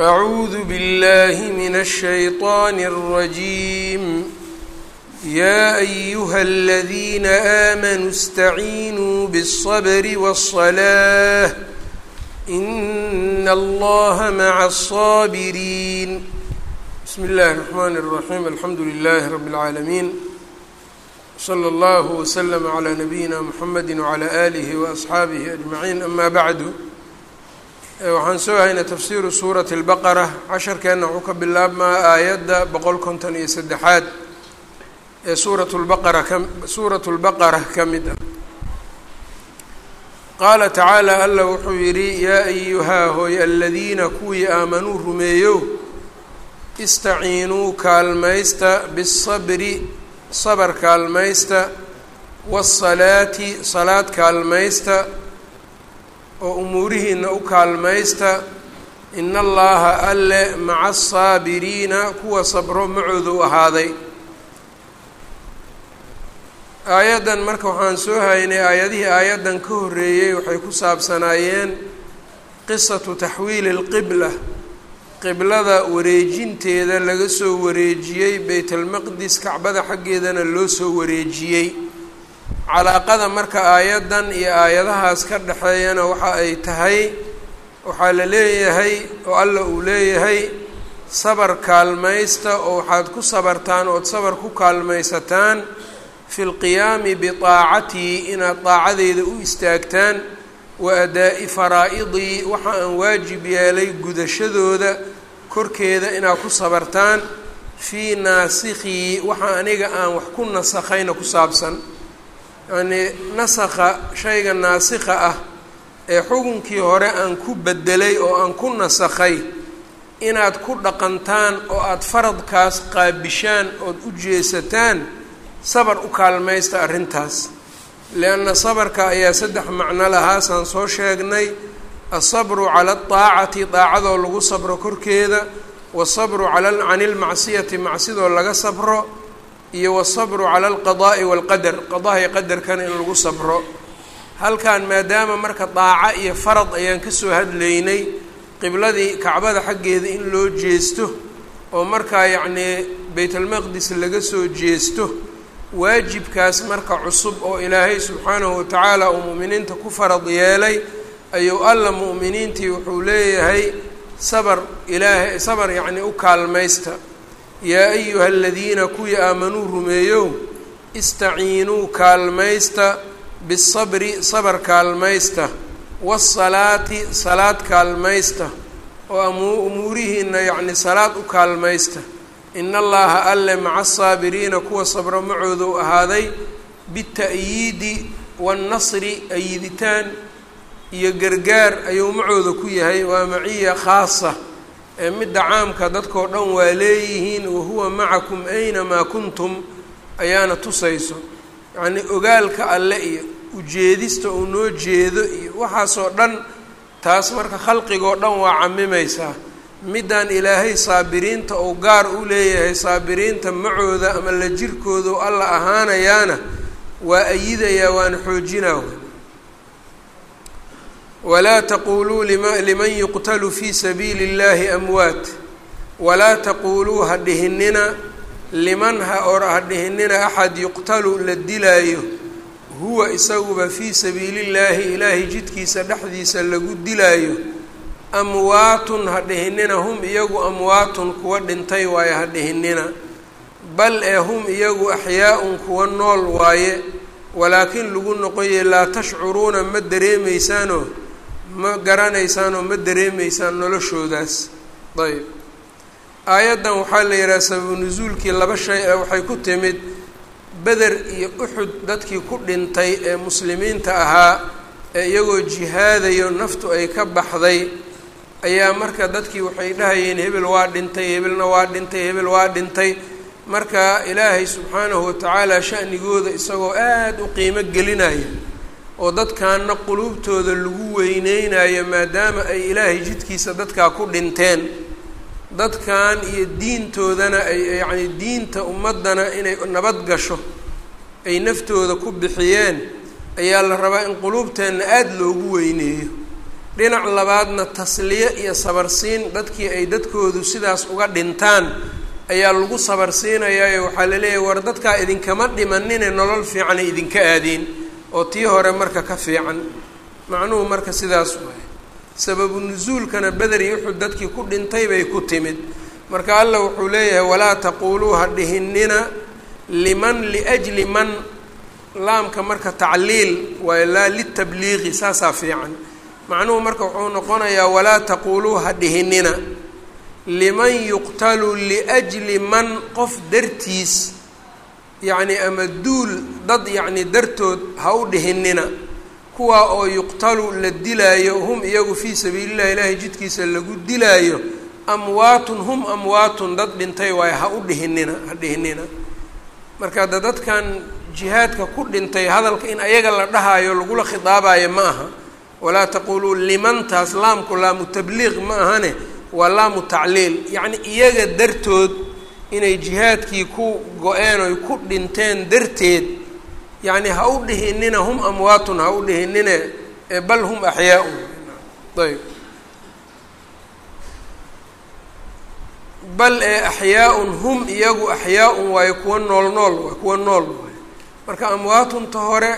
أعوذ بالله من الشيطان الرجيم يا أيها الذين آمنوا استعينوا بالصبر والصلاة إن الله مع الصابرين بسم الله الرحمن الرحيم الحمد لله رب العالمين صلى الله وسلم على نبيina mحamedi وعlى آlihi وأصxaabihi أجمaعين ama bعdu Eh, waxaan soo haynay tafsiiru suurati اlbaqara casharkeenna wuxuu ka bilaabmaa aayadda boqol konton iyo saddexaad ee suurat lbaqara ka suuratu lbaqara ka mid ah. Qaala tacaala alla wuxuu yidhi yaa ayuhaa hooy aladiina kuwii aamanuu rumeeyow istaciinuu kaalmaysta bisabri sabar kaalmaysta waasalaati salaad kaalmaysta oo umuurihiina u kaalmaysta ina allaha alle maca asaabiriina kuwa sabro macooda u ahaaday. Aayaddan marka waxaan soo haynay aayadihii aayaddan ka horreeyey waxay ku saabsanaayeen qisatu taxwiili اlqibla qiblada wareejinteeda laga soo wareejiyey beytalmaqdis kacbada xaggeedana loo soo wareejiyey calaaqada marka aayaddan iyo aayadahaas ka dhexeeyana waxa ay tahay waxaa la leeyahay oo alla uu leeyahay sabar kaalmaysta oo waxaad ku sabartaan ood sabar ku kaalmaysataan fi lqiyaami bitaacatii inaad daacadeyda u istaagtaan wa adaa-i faraa-idii waxa aan waajib yeelay gudashadooda korkeeda inaad ku sabartaan fii naasikhii waxa aniga aan wax ku nasakhayna ku saabsan yacnii nasakha shayga naasikha ah ee xukunkii hore aan ku bedelay oo aan ku nasakhay inaad ku dhaqantaan oo aada faradkaas qaabishaan ood u jeesataan sabar u kaalmaysta arrintaas. Lianna sabarka ayaa saddex macno lahaasaan soo sheegnay. Alsabru cala adaacati daacadoo lagu sabro korkeeda. Wasabru cala cani lmacsiyati macsidoo laga sabro iyo wasabru cala alqadaa'i waalqadar. Qadaha iyo qadarkana in lagu sabro. Halkan maadaama marka daaco iyo farad ayaan ka soo hadlaynay qibladii kacbada xaggeeda in loo jeesto oo markaa yacnii baytalmaqdis laga soo jeesto waajibkaas marka cusub oo ilaahay subxaanahu watacaala uu mu'miniinta ku farad yeelay ayuu alla mu'miniintii wuxuu leeyahay sabar ilaahay sabar yacnii u kaalmaysta yaa ayuha aladiina kuwii aamanuu rumeeyow istaciinuu kaalmaysta bisabri sabar kaalmaysta waasalaati salaad kaalmaysta oo umuurihiina yacni salaad u kaalmaysta in allaha alle maca asaabiriina kuwa sabro macooda u ahaaday bita'yiidi waannasri ayiditaan iyo gargaar ayuu macooda ku yahay waa maciya khaasa midda caamka dadkao dhan waa leeyihiin wahuwa macakum aynamaa kuntum? ayaana tusayso. Yacnii ogaalka alle iyo ujeedista uu noo jeedo iyo waxaasoo dhan taas marka khalqigoo dhan waa camimaysaa middaan ilaahay saabiriinta uu gaar u leeyahay saabiriinta macooda ama la jirkooda alla ahaanayaana waa ayidayaa waana xoojinaa walaa taquuluu liman yuqtalu fii sabiili اllahi amwaat walaa taquuluu ha dhihinina liman ha or ha dhihinina axad yuqtalu la dilaayo huwa isaguba fii sabiili llaahi ilaahay jidkiisa dhexdiisa lagu dilaayo amwaatun ha dhihinina hum iyagu amwaatun kuwa dhintay waaye ha dhihinina bal ee hum iyagu axyaa-un kuwa nool waaye walaakin lagu noqoye laa tashcuruuna ma dareemaysaanoo ma garanaysaanoo ma dareemaysaan noloshoodaas. Ayb aayaddan waxaa la yidhaha sababu nusuulkii laba shay ee waxay ku timid beder iyo uxud dadkii ku dhintay ee muslimiinta ahaa ee iyagoo jihaadayo naftu ay ka baxday ayaa marka dadkii waxay dhahayeen hebel waa dhintay hebelna waa dhintay hebel waa dhintay. Marka ilaahay subxaanahu watacaala sha'nigooda isagoo aada u qiimo gelinaya oo dadkaana quluubtooda lagu weyneynayo maadaama ay ilaahay jidkiisa dadkaa ku dhinteen. Dadkan iyo diintoodana ay yacni diinta ummaddana inay nabad gasho ay naftooda ku bixiyeen ayaa la rabaa in quluubteenna aada loogu weyneeyo. Dhinac labaadna tasliye iyo sabarsiin dadkii ay dadkoodu sidaas uga dhintaan ayaa lagu sabarsiinayaayo. Waxaa la leeyahay war dadkaa idinkama dhimanine nolol fiicanay idinka aadeen oo tii hore marka ka fiican macnuhu marka sidaas waay sababu nusuulkana beder iyo wuxuu dadkii ku dhintay bay ku timid. Marka allah wuxuu leeyahay walaa taquuluu ha dhihinina liman liajli man. Laamka marka tacliil waay laa litabliiqi saasaa fiican. Macnuhu marka wuxuu noqonayaa walaa taquuluu ha dhihinina liman yuqtalu liajli man qof dartiis yacni ama duul dad yacni dartood ha u dhihinina kuwaa oo yuqtalu la dilaayo hum iyagu fii sabiilillahi ilaahay jidkiisa lagu dilaayo amwaatun hum amwaatun dad dhintay waayo ha u dhihinina ha dhihinina marka da dadkan jihaadka ku dhintay hadalka in ayaga la dhahaayo lagula khidaabayo ma aha. Walaa taquuluu limantaas laamku laamu tabliiq ma ahane waa laamu tacliil. Yacni iyaga dartood inay jihaadkii ku go-een oy ku dhinteen darteed yacni ha u dhihinina hum amwaatun ha u dhihinine bal hum axyaa-un ayb bal ee axyaa-un hum iyagu axyaa-un waayo kuwa nool nool waa kuwa nool waayo marka amwaatunta hore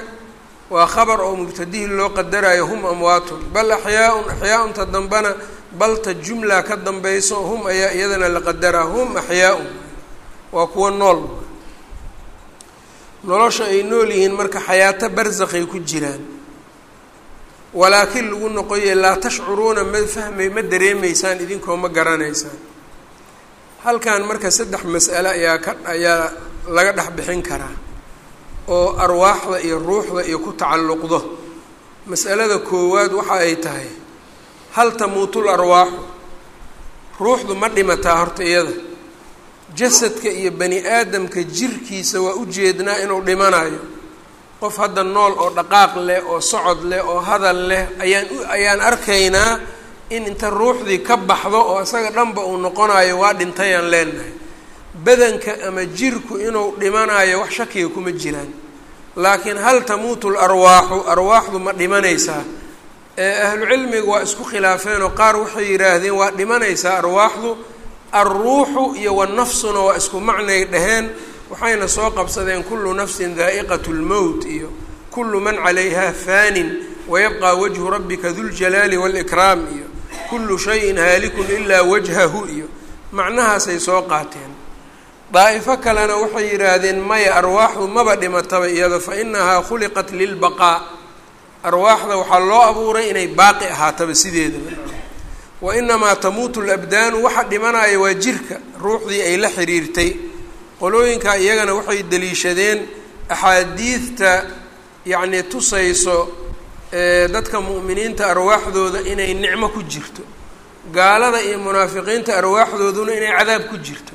waa khabar oo mubtadihii loo qadarayo hum amwaatun. Bal axyaa-un axyaa-unta dambena balta jumla ka dambayso hum ayaa iyadana la qadaraa hum axyaa-un waa kuwa nool. Nolosha ay nool yihiin marka xayaato barzakhay ku jiraan. Walaakiin lagu noqoye laa tashcuruuna ma fahmay ma dareemaysaan idinkoo ma garanaysaan. Halkan marka saddex mas'ale ayaa ka ayaa laga dhex bixin karaa oo arwaaxda iyo ruuxda iyo ku tacalluqdo. Mas'alada koowaad waxa ay tahay hal tamuutul arwaaxu ruuxdu ma dhimataa horta iyada. Jasadka iyo bani aadamka jirkiisa waa ujeednaa inuu dhimanayo qof hadda nool oo dhaqaaq leh oo socod leh oo hadal leh ayaan ayaan arkaynaa in inta ruuxdii ka baxdo oo isaga dhanba uu noqonayo waa dhintayaan leenahay. Badanka ama jirku inuu dhimanayo wax shakiga kuma jiraan laakiin hal tamuutu larwaaxu arwaaxdu ma dhimanaysaa ahlucilmiga waa isku khilaafeen oo qaar waxay yidhaahdeen waa dhimanaysaa arwaaxdu alruuxu iyo wanafsuna waa isku macnay dhaheen waxayna soo qabsadeen kullu nafsin daa'iqat lmowt iyo kullu man calayha faanin wayabqى wajhu rabbika duljalaali wاlkraam iyo kullu shayin haalikun ilaa wajhahu iyo macnahaasay soo qaateen. Daa'ifo kalena waxay yidhaahdeen maya arwaaxdu maba dhimataba iyado fainahaa khuliqat lilbaqaa arwaaxda waxaa loo abuuray inay baaqi ahaataba sideedaba. Wa inamaa tamuutu labdaanu waxa dhimanaya waa jirka ruuxdii ay la xiriirtay. Qolooyinka iyagana waxay deliishadeen axaadiidta yacnii tusayso dadka mu'miniinta arwaaxdooda inay nicmo ku jirto. Gaalada iyo munaafiqiinta arwaaxdooduna inay cadaab ku jirto.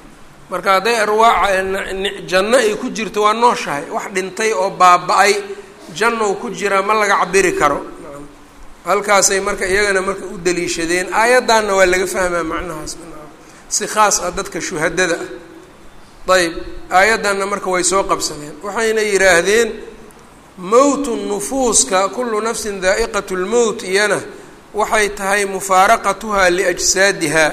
Marka hadday arwaax janno ay ku jirto waa nooshahay. Wax dhintay oo baaba-ay jannow ku jiraa ma laga cabiri karo. Halkaasay marka iyagana marka u daliishadeen aayaddaanna waa laga fahmaa macnahaas. Si khaas ah dadka shuhadada ah ayb aayaddanna marka way soo qabsadeen. Waxayna yidhaahdeen mowtu nufuuska kullu nafsin daa'iqat lmowt iyana waxay tahay mufaaraqatuhaa liajsaadiha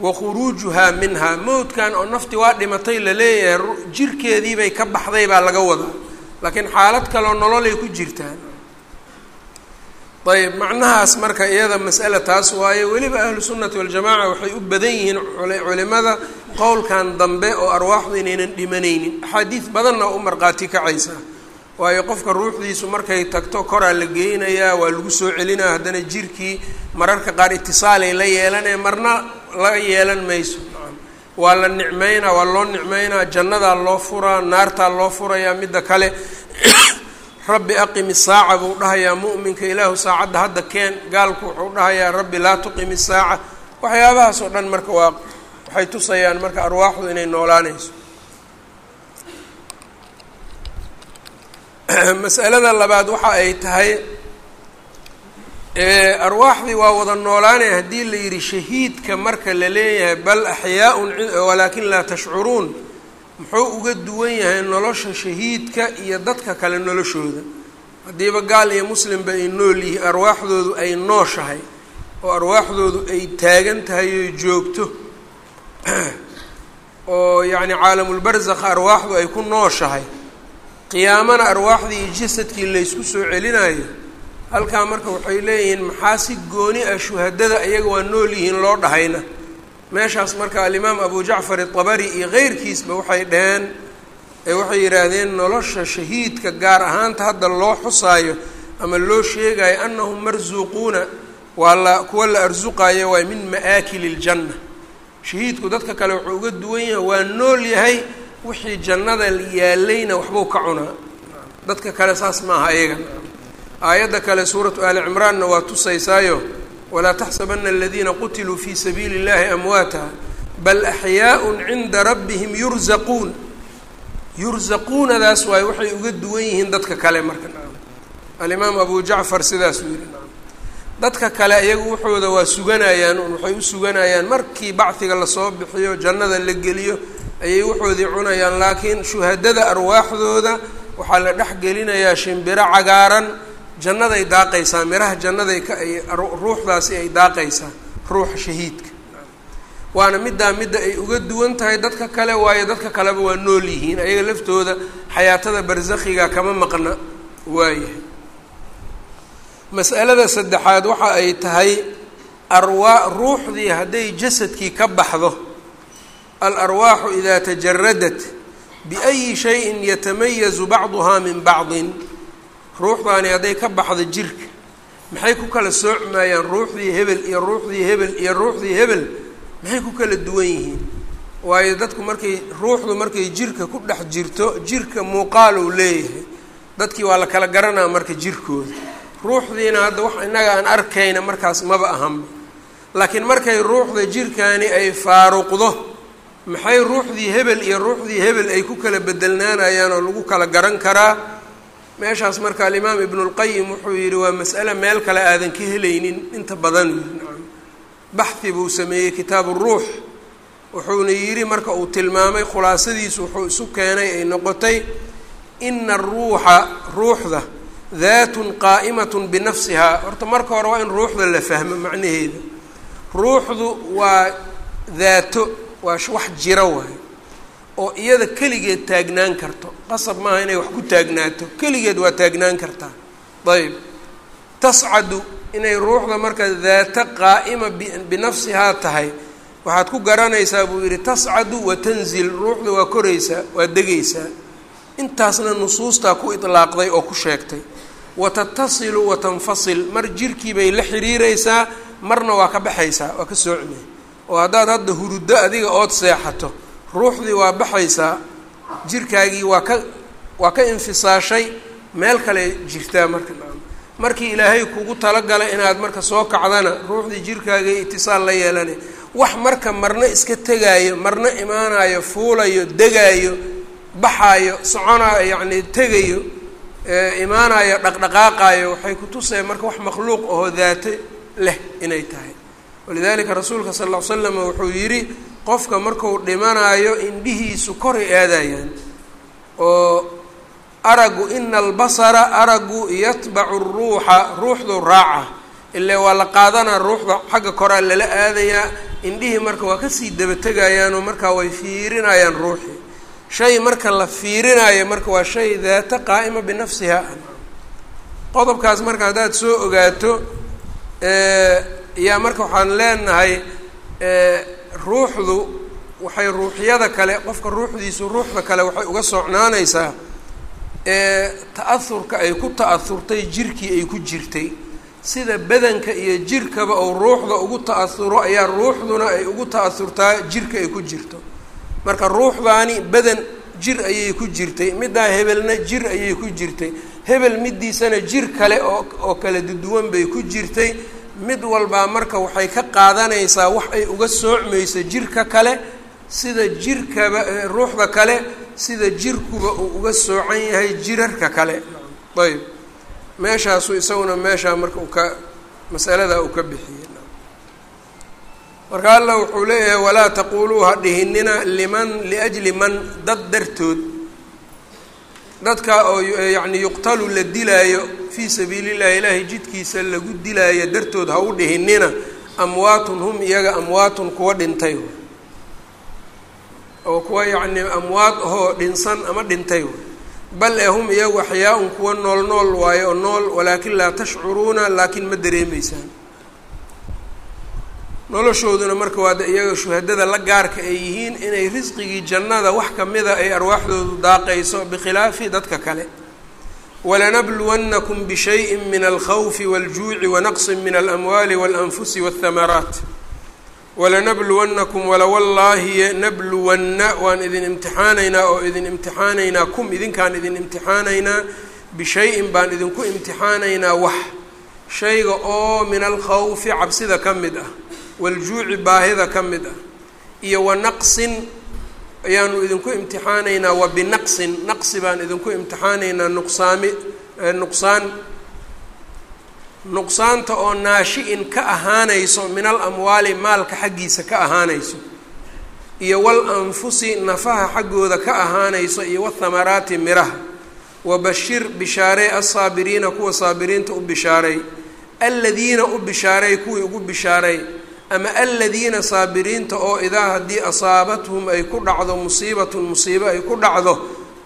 wa khuruujuhaa minhaa mowtkan oo nafti waa dhimatay la leeyahay jirkeediibay ka baxday baa laga wadaa laakiin xaalad kaloo nololay ku jirtaan ayb macnahaas marka iyada mas'ala taas waaye weliba ahlu sunnati waljamaca waxay u badan yihiin culimada qowlkan dambe oo arwaaxdu inaynan dhimanaynin. Axaadiid badanna u markhaati kacaysaa waayo qofka ruuxdiisu markay tagto koraa la geynayaa waa lagu soo celinaa haddana jirkii mararka qaar itisaalay la yeelanee marna laga yeelan mayso waa la nicmeynaa waa loo nicmeynaa jannadaa loo furaa naartaa loo furayaa midda kale. Rabbi aqimi saaca buu dhahayaa mu'minka ilaahu saacadda hadda keen gaalku wuxuu dhahayaa rabbi laa tuqimi saaca. Waxyaabahaas oo dhan marka waa waxay tusayaan marka arwaaxdu inay noolaanayso. Masalada labaad waxa ay tahay arwaaxdii waa wada noolaanaya haddii la yidhi shahiidka marka la leeyahay bal axyaaun walaakin laa tashcuruun muxuu uga duwan yahay nolosha shahiidka iyo dadka kale noloshooda? Haddiiba gaal iyo muslimba ay nool yihiin arwaaxdoodu ay nooshahay oo arwaaxdoodu ay taagan tahay oy joogto. Oo yacni caalamulbarzakha arwaaxdu ay ku nooshahay. Qiyaamana arwaaxdii iyo jasadkii laysku soo celinayo halkaa marka waxay leeyihiin maxaa si gooni ah shuhadada iyaga waa nool yihiin loo dhahayna? Meeshaas marka alimaam abu jacfar itabari iyo keyrkiisba waxay dhaheen waxay yidhaahdeen nolosha shahiidka gaar ahaanta hadda loo xusaayo ama loo sheegayo anahum marsuuquuna waa la kuwa la arsuqayo waay min ma'aakili ljanna shahiidku dadka kale wuxuu uga duwan yahay waa nool yahay wixii jannada yaalayna waxbuu ka cunaa. Dadka kale saas maaha ayaga aayadda kale suuratu aali cimraanna waa tusaysaayo walaa taxsabana aladiina qutiluu fii sabiili اllahi amwaata bal axyaaء cinda rabbihim yurzaquun. Yurzaquunadaas waaye waxay uga duwan yihiin dadka kale marka alimaam abu jacfar sidaasuu yihi dadka kale iyagu waxooda waa suganayaan un waxay u suganayaan markii bacdiga la soo bixiyo jannada la geliyo ayay waxoodii cunayaan laakiin shuhadada arwaaxdooda waxaa la dhex gelinayaa shimbiro cagaaran jannaday daaqaysaa miraha jannaday ruuxdaasi ay daaqaysaa ruuxa shahiidka. Waana middaa midda ay uga duwan tahay dadka kale waayo dadka kaleba waa nool yihiin. Ayaga laftooda xayaatada barsakhiga kama maqna waayahay mas'alada saddexaad waxa ay tahay arwaa ruuxdii hadday jasadkii ka baxdo alarwaaxu idaa tajaradat biayi shayin yatamayazu bacduhaa min bacdin ruuxdaani hadday ka baxdo jirka maxay ku kala soocmayaan ruuxdii hebel iyo ruuxdii hebel iyo ruuxdii hebel? Maxay ku kala duwan yihiin? Waayo dadku markay ruuxdu markay jirka ku dhex jirto jirka muuqaal uu leeyahay. Dadkii waa la kala garanaa marka jirkooda. Ruuxdiina hadda wax innaga aan arkayna markaas maba ahanba laakiin markay ruuxda jirkaani ay faaruqdo maxay ruuxdii hebel iyo ruuxdii hebel ay ku kala bedelnaanayaan oo lagu kala garan karaa meeshaas marka alimaam ibnulqayim wuxuu yidhi waa mas'ale meel kale aadan ka helaynin inta badan. Baxhi buu sameeyey kitaabu ruux. Wuxuuna yidhi marka uu tilmaamay khulaasadiisu wuxuu isu keenay ay noqotay ina aruuxa ruuxda daatun qaa'imatun binafsihaa. Horta marka hore waa in ruuxda la fahmo macnaheeda ruuxdu waa daato waa wax jira waayo oo iyada keligeed taagnaan karto. Qasab maaha inay wax ku taagnaato keligeed waa taagnaan kartaa. Ayb tascadu inay ruuxda marka daato qaa'ima binafsihaa tahay waxaad ku garanaysaa buu yidhi tascadu wa tanzil. Ruuxda waa koraysaa waa degaysaa. Intaasna nusuustaa ku itlaaqday oo ku sheegtay. Wa tatasilu wa tanfasil. Mar jirkii bay la xiriiraysaa marna waa ka baxaysaa waa ka soocmay oo haddaad hadda huruddo adiga ood seexato ruuxdii waa baxaysaa jirkaagii waa ka waa ka infisaashay meel kale jirtaa marka. Markii ilaahay kugu talagalay inaad marka soo kacdana ruuxdii jirkaagii itisaal la yeelanay wax marka marna iska tegaayo marna imaanayo fuulayo degaayo baxaayo soconaayo yacni tegayo imaanayo dhaqdhaqaaqaayo waxay kutusaya marka wax makhluuq ahoo daate leh inay tahay. Walidalika rasuulka sal ll ly slam wuxuu yidhi qofka marku dhimanaayo indhihiisu koray aadayaan oo aragu ina albasara aragu yatbacu ruuxa ruuxdu raaca. Ile waa la qaadanaa ruuxda xagga koraa lala aadayaa indhihii marka waa ka sii dabategayaanoo markaa way fiirinayaan ruuxii shay marka la fiirinayo marka waa shay daata qaa'ima binafsiha. Qodobkaas marka haddaad soo ogaato yaa marka waxaan leenahay ruuxdu waxay ruuxyada kale qofka ruuxdiisu ruuxda kale waxay uga socnaanaysaa ta-ahurka ay ku ta-ahurtay jirkii ay ku jirtay. Sida badanka iyo jirkaba oo ruuxda ugu ta-ahuro ayaa ruuxduna ay ugu ta-ahurtaa jirka ay ku jirto. Marka ruuxdaani badan jir ayay ku jirtay middaa hebelna jir ayay ku jirtay. Hebel middiisana jir kale oo oo kala duduwan bay ku jirtay mid walbaa marka waxay ka qaadanaysaa wax ay uga soocmayso jirka kale sida jirkaba ruuxda kale sida jirkuba uu uga soocan yahay jirarka kale. Ayb. Meeshaasu isaguna meeshaa marka uu ka masaladaa uu ka bixiyey. Marka allah wuxuu leeyahay walaa taquluu ha dhihinina liman liajli man dad dartood dadka oo yacni yuqtalu la dilaayo fii sabiili llahi ilaahay jidkiisa lagu dilaayo dartood ha u dhihinina amwaatun hum iyaga amwaatun kuwa dhintay. Oo kuwa yacni amwaad ahoo dhinsan ama dhintay. Bal ee hum iyagu axyaa-un kuwa nool nool waayo oo nool walaakin laa tashcuruuna laakiin ma dareemeysaan noloshooduna marka waada iyaga shuhadada la gaarka ay yihiin inay risqigii jannada wax kamida ay arwaaxdoodu daaqayso bikhilaafi dadka kale. Walanabluwannakum bishayin min alkhawfi waljuuci wanaqsin min alamwaali walanfusi walthamaraat walanabluwannakum walawallaahi nabluwanna waan idin imtixaanaynaa oo idin imtixaanaynaa kum idinkaan idin imtixaanaynaa bishayin baan idinku imtixaanaynaa wax. Shayga oo min alkhawfi cabsida ka mid ah waljuuci baahida ka mid ah. Iyo wa naqsin ayaanu idinku imtixaanaynaa wa binaqsin naqsi baan idinku imtixaanaynaa nuqsaami nuqsaan. Nuqsaanta oo naashi-in ka ahaanayso min al amwaali maalka xaggiisa ka ahaanayso. Iyo wal anfusi nafaha xaggooda ka ahaanayso iyo wathamaraati miraha. Wabashir bishaarey alsaabiriina kuwa saabiriinta u bishaaray. Aladiina u bishaaray kuwii ugu bishaaray ama aladiina saabiriinta oo idaa haddii asaabathum ay ku dhacdo musiibatun musiibo ay ku dhacdo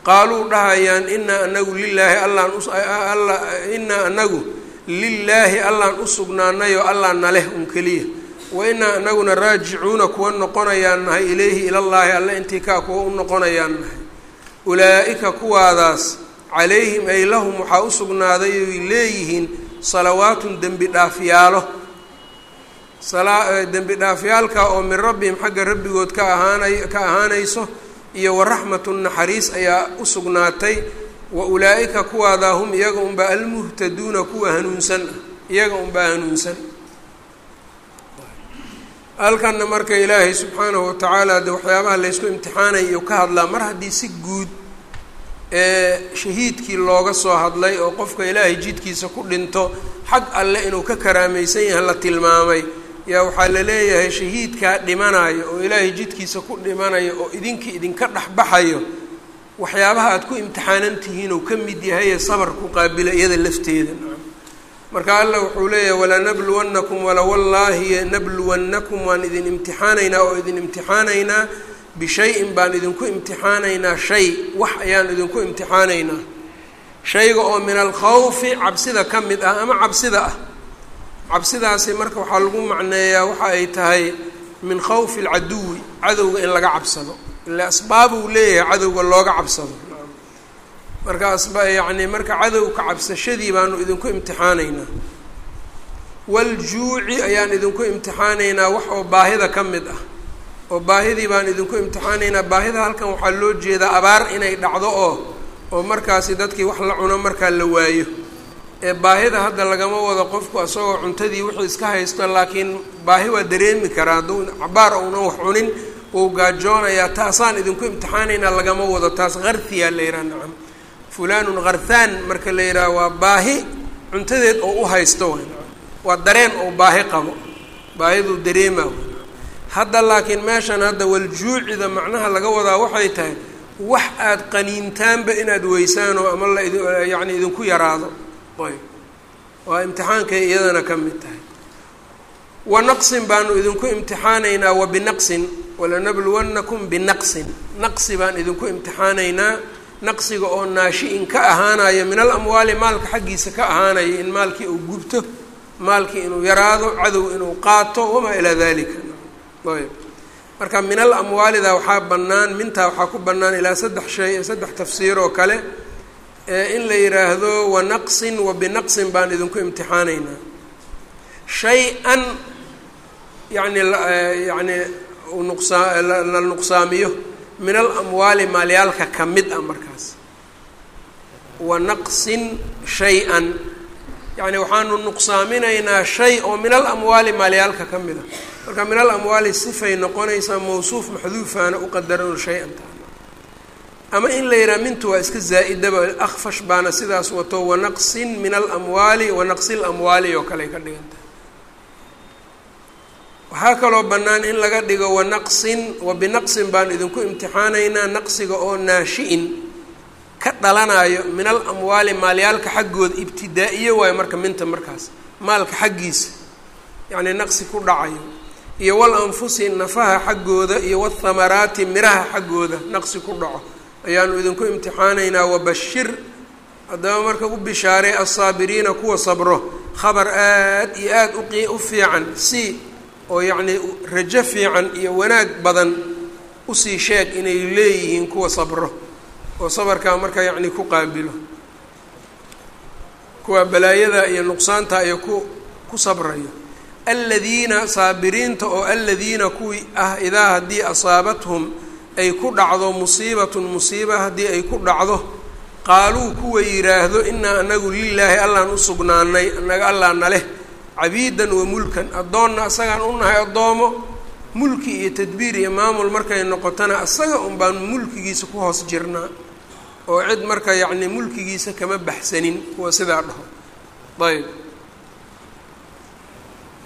qaaluu dhahayaan inaa anagu lilaahi allaan alla inaa anagu lilaahi allaan u sugnaanayoo allaa naleh un keliya. Wa inaa anaguna raajicuuna kuwa noqonayaan nahay ilayhi ilallaahi alle intii kaa kuwa u noqonayaan nahay. Ulaa-ika kuwaadaas calayhim ay lahum waxaa u sugnaaday oy leeyihiin salawaatun dembi dhaafyaalo dembi dhaafyaalka oo min rabbihim xagga rabbigood ka ahaanay ka ahaanayso iyo waraxmatun naxariis ayaa u sugnaatay wa ulaa-ika kuwaadaa hum iyaga unbaa almuhtaduuna kuwa hanuunsan iyaga unbaa hanuunsan. Halkanna marka ilaahay subxaanahu watacaala de waxyaabaha laysku imtixaanay iyo ka hadlaa mar haddii si guud ee shahiidkii looga soo hadlay oo qofka ilaahay jidkiisa ku dhinto xag alle inuu ka karaamaysan yahay la tilmaamay yaa waxaa la leeyahay shahiidkaa dhimanayo oo ilaahay jidkiisa ku dhimanayo oo idinkii idinka dhexbaxayo waxyaabaha aada ku imtixaanan tihiin ka mid yahaye sabar ku qaabila iyada lafteeda. Marka alla wuxuu leeyahay walanabluwannakum walawallaahi nabluwannakum waan idin imtixaanaynaa oo idin imtixaanaynaa bishayin baan idinku imtixaanaynaa shay wax ayaan idinku imtixaanaynaa. Shayga oo min alkhawfi cabsida ka mid ah ama cabsida ah cabsidaasi marka waxaa lagu macneeyaa waxa ay tahay min khawfi alcaduwi cadowga in laga cabsado. Ile asbaab uu leeyahay cadowga looga cabsado. Marka asba yacni marka cadowka cabsashadii baanu idinku imtixaanaynaa waljuuci ayaan idinku imtixaanaynaa wax oo baahida ka mid ah. Oo baahidii baan idinku imtixaanaynaa baahida halkan waxaa loo jeedaa abaar inay dhacdo oo oo markaasi dadkii wax la cuno markaa la waayo ee baahida hadda lagama wado qofku isagoo cuntadii wixii iska haysto laakiin baahi waa dareemi karaa. Hadduu cabaar uunan wax cunin wuu gaajoonayaa taasaan idinku imtixaanaynaa lagama wado. Taas karhiyaa la yidhaha nacam. Fulaanun karhaan marka la yidhaha waa baahi cuntadeed oo u haysto waa dareen oo baahi qabo baahiduu dareemaa hadda laakiin meeshan hadda waljuucida macnaha laga wadaa waxay tahay wax aada qaniintaanba inaad weysaanoo ama la yacni idinku yaraado ayb waa imtixaankay iyadana ka mid tahay. Wa naqsin baanu idinku imtixaanaynaa wa binaqsin walanabluwannakum binaqsin. Naqsi baan idinku imtixaanaynaa naqsiga oo naashi-in ka ahaanayo min al amwaali maalka xaggiisa ka ahaanayo in maalkii uu gubto maalkii inuu yaraado cadow inuu qaato wamaa ilaa dalika ayb. Marka min al amwaalida waxaa bannaan mintaa waxaa ku bannaan ilaa saddex shay saddex tafsiir oo kale in la yidhaahdo wa naqsin wa binaqsin baan idinku imtixaanaynaa shay-an yani nuqsaa la nuqsaamiyo min al amwaali maalyaalka ka mid ah markaas. Wa naqsin shay-an. Yani waxaanu nuqsaaminaynaa shay oo min al amwaali maalyaalka ka mid ah. Marka min al amwaali sifay noqonaysaa mawsuuf maxduufaana u qadaran shay-an ta ama in la yidhaha mintu waa iska zaa-idaba akfash baana sidaas wato wanaqsin min alamwaali wanaqsi lamwaali oo kale ay ka dhigan tahay waxaa kaloo bannaan in laga dhigo wanaqsin wa binaqsin baan idinku imtixaanaynaa naqsiga oo naashi-in ka dhalanayo min al amwaali maalyaalka xaggooda ibtidaa-iyo waayo marka minta markaas maalka xaggiisa yacnii naqsi ku dhacayo iyo wal anfusi nafaha xaggooda iyo wathamaraati miraha xaggooda naqsi ku dhaco ayaanu idinku imtixaanaynaa wabashir haddaba marka u bishaaray alsaabiriina kuwa sabro. Khabar aad iyo uqi u fiican si oo yacnii rajo fiican iyo wanaag badan u sii sheeg inay leeyihiin kuwa sabro oo sabarkaa marka yacni ku qaabilo. Kuwa balaayada iyo nuqsaanta iyo ku ku sabrayo. Aladiina saabiriinta oo aladiina kuwii ah idaa haddii asaabathum ay ku dhacdo musiibatun musiiba haddii ay ku dhacdo qaaluu kuwa yidhaahdo inaa anagu lilaahi allaan u sugnaanay annaga allaana leh cabiidan wa mulkan addoonna asagaan u nahay addoomo mulki iyo tadbiir iyo maamul markay noqotona asaga un baan mulkigiisa ku hoos jirnaa oo cid marka yacni mulkigiisa kama baxsanin kuwa sidaa dhaho. Ayb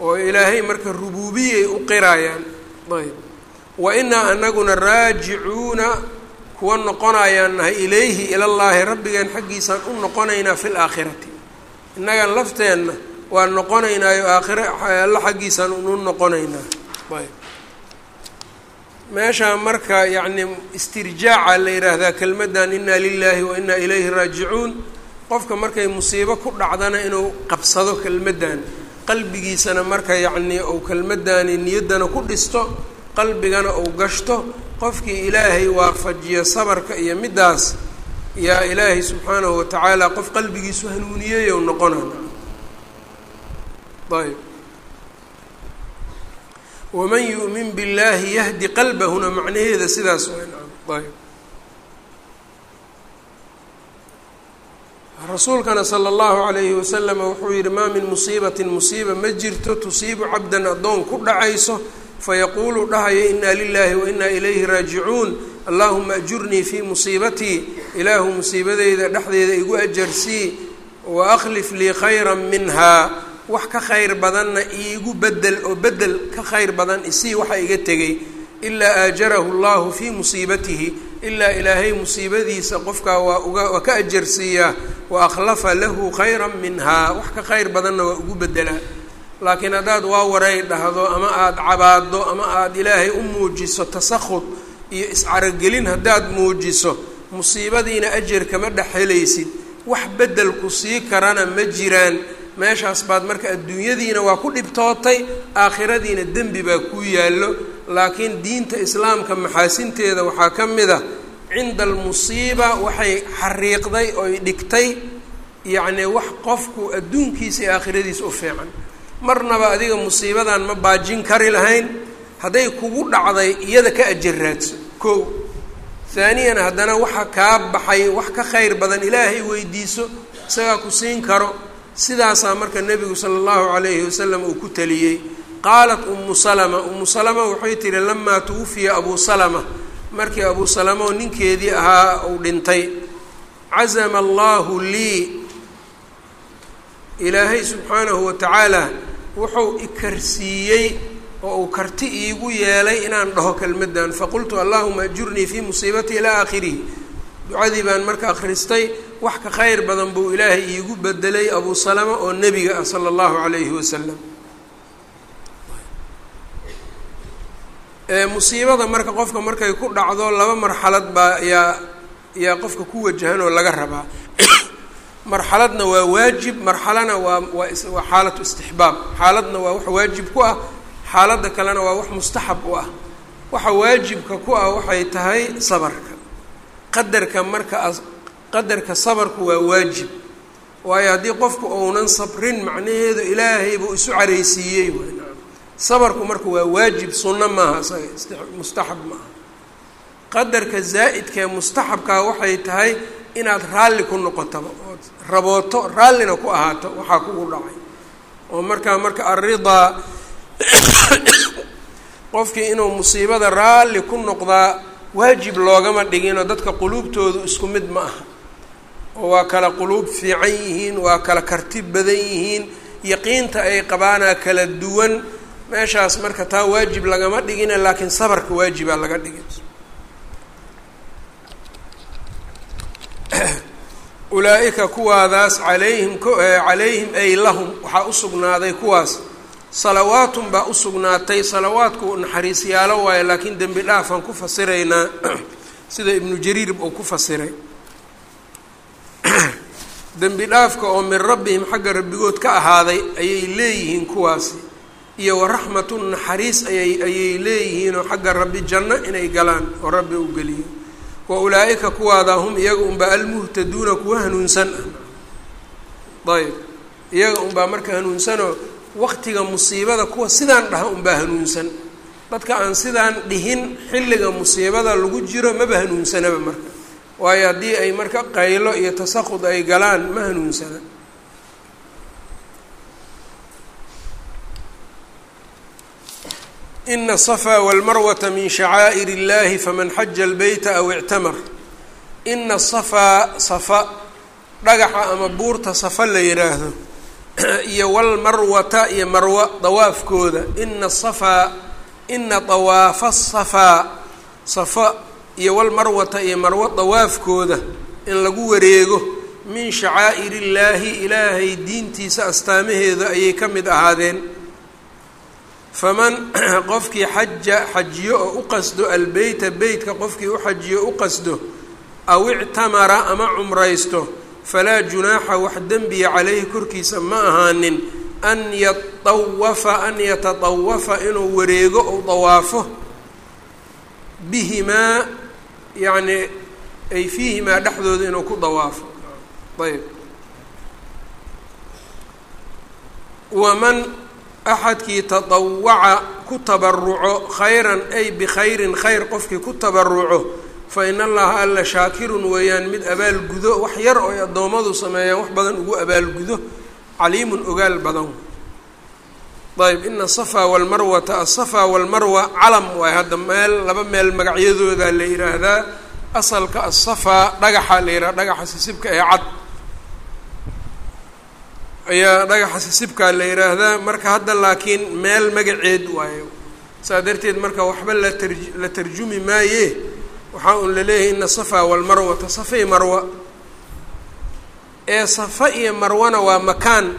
oo ilaahay marka rububiyay u qirayaan. Ayb wa inaa anaguna raajicuuna kuwa noqonayaan nahay ilayhi ilallaahi rabbigeen xaggiisaan u noqonaynaa fi laakhirati innagan lafteenna waan noqonaynaayo aakhira alla xaggiisaan unu noqonaynaa. Meeshaa marka yacni istirjaaca la yidhaahdaa kelmaddan inaa lilaahi wa inaa ilayhi raajicuun qofka markay musiibo ku dhacdana inuu qabsado kelmaddan qalbigiisana marka yacnii uu kelmaddaani niyaddana ku dhisto qalbigana uu gashto qofkii ilaahay waafajiyo sabarka iyo middaas yaa ilaahay subxaanahu watacaala qof qalbigiisu hanuuniyey ou noqonana ayb waman yu'min billaahi yahdi qalbahuna macnaheeda sidaas waa ayb rasuulkana sala allahu calayhi wasalam wuxuu yihi maa min musiibatin musiiba ma jirto tusiibu cabdan addoon ku dhacayso fayaquulu dhahayo inaa lilaahi wa inaa ilayhi raajicuun allahuma ajurnii fii musiibatii ilaahu musiibadeyda dhexdeeda igu ajarsii wa akhlif lii khayra minhaa wax ka khayr badanna iigu bedel oo bedel ka khayr badan isii waxa iga tegay ilaa aajarahu llahu fii musiibatihi ilaa ilaahay musiibadiisa qofkaa waa uga waa ka ajarsiiyaa wa akhlafa lahu khayra minhaa wax ka khayr badanna waa ugu bedelaa laakiin haddaad waa waray dhahdo ama aada cabaaddo ama aada ilaahay u muujiso tasakhud iyo iscaragelin haddaad muujiso musiibadiina ajar kama dhex helaysid wax bedelku sii karana ma jiraan. Meeshaas baad marka adduunyadiina waa ku dhibtootay aakhiradiina dembi baa kuu yaallo. Laakiin diinta islaamka maxaasinteeda waxaa ka mid a cinda almusiiba waxay xariiqday oy dhigtay yacnii wax qofku adduunkiisa iyo aakhiradiisa u fiican marnaba adiga musiibadan ma baajin kari lahayn. Hadday kugu dhacday iyada ka ajar raadso. Kow. Haaniyan haddana waxa kaa baxay wax ka khayr badan ilaahay weydiiso isagaa ku siin karo. Sidaasaa marka nebigu sala allahu calayhi wasalam uu ku taliyey. Qaalat umu salama umu salama waxay tihi lamaa tuwufiya abuu salama. Markii abuu salama oo ninkeedii ahaa uu dhintay cazama allahu lii. Ilaahay subxaanahu watacaala wuxuu ikarsiiyey oo uu karti iigu yeelay inaan dhaho kelmaddan faqultu allahuma ajurnii fii musiibatii ilaa aakhirihi ducadii baan marka akhristay wax ka khayr badan buu ilaahay iigu bedelay abuu salama oo nebiga ah sala allahu calayhi wasalam musiibada marka qofka markay ku dhacdo laba marxalad baa yaa yaa qofka ku wajahan oo laga rabaa marxaladna waa waajib marxalana waa waa xaalatu istixbaab. Xaaladna waa wax waajib ku ah xaaladda kalena waa wax mustaxab u ah. Waxa waajibka ku ah waxay tahay sabarka. Qadarka marka qadarka sabarku waa waajib. Waayo haddii qofku ounan sabrin macnaheedu ilaahay buu isu caraysiiyey sabarku marka waa waajib sunno maaha isaga mustaxab maaha. Qadarka zaa'idkaee mustaxabkaa waxay tahay inaad raalli ku noqotaba ood rabooto raallina ku ahaato waxaa kugu dhacay. Oo markaa marka alridaa qofkii inuu musiibada raalli ku noqdaa waajib loogama dhiginoo dadka quluubtoodu isku mid ma aha. Oo waa kala quluub fiican yihiin waa kala karti badan yihiin yaqiinta ay qabaanaa kala duwan. Meeshaas marka taa waajib lagama dhigina laakiin sabarka waajibaa laga dhigay ulaa-ika kuwaadaas calayhim calayhim ay lahum waxaa u sugnaaday kuwaas. Salawaatun baa u sugnaatay salawaadku naxariisyaalo waayo laakiin dembi dhaafaan ku fasiraynaa sida ibnu jariir uu ku fasiray. Dembi dhaafka oo min rabbihim xagga rabbigood ka ahaaday ayay leeyihiin kuwaasi iyo waraxmatun naxariis ayay ayay leeyihiinoo xagga rabbi janno inay galaan oo rabbi u geliyo wa ulaa-ika kuwaadaa hum iyaga unbaa almuhtaduuna kuwa hanuunsan. Ah ayb iyaga unbaa marka hanuunsanoo waqtiga musiibada kuwa sidaan dhaha unbaa hanuunsan. Dadka aan sidaan dhihin xilliga musiibada lagu jiro maba hanuunsanaba marka. Waayo haddii ay marka qaylo iyo tasaqud ay galaan ma hanuunsana ina الصفا wاlmarwata min shacaa'ir اllahi faman xaja اlbeyta aw اctamar ina الصafaa safa dhagaxa ama buurta safa la yidhaahdo iyo wlmarwata iyo marwa dawaafkooda ina الصafaa ina dawaafa الصafaa safa iyo walmarwata iyo marwo dawaafkooda in lagu wareego min shacaa'ir illaahi ilaahay diintiisa astaamaheeda ayay ka mid ahaadeen faman qofkii xaja xajiyo oo u qasdo albeyta beytka qofkii u xajiyo u qasdo aw ictamara ama cumraysto falaa junaaxa wax dembiya caleyhi korkiisa ma ahaanin an yatawafa an yatatawafa inuu wareego ou dawaafo bihimaa yacni ay fiihimaa dhexdooda inuu ku dawaafo. Ayb. Waman axadkii tadawaca ku tabaruco khayran ay bikhayrin khayr qofkii ku tabaruco fa in allaha alla shaakirun weeyaan mid abaalgudo wax yar oo ay addoommadu sameeyaan wax badan ugu abaalgudo caliimun ogaal badan ayb ina asafa walmarwata asafa walmarwa calam waay hadda meel laba meel magacyadooda la yidhaahdaa asalka asafa dhagaxa la yidhaha dhagaxa sisibka ee cad ayaa dhagaxa sisibkaa la yidhaahdaa marka hadda laakiin meel magaceed waayo. Saa darteed marka waxba la tar la tarjumi maaye. Waxaa un la leeyahay ina asafa walmarwata safa iyo marwa. Ee safa iyo marwana waa makaan.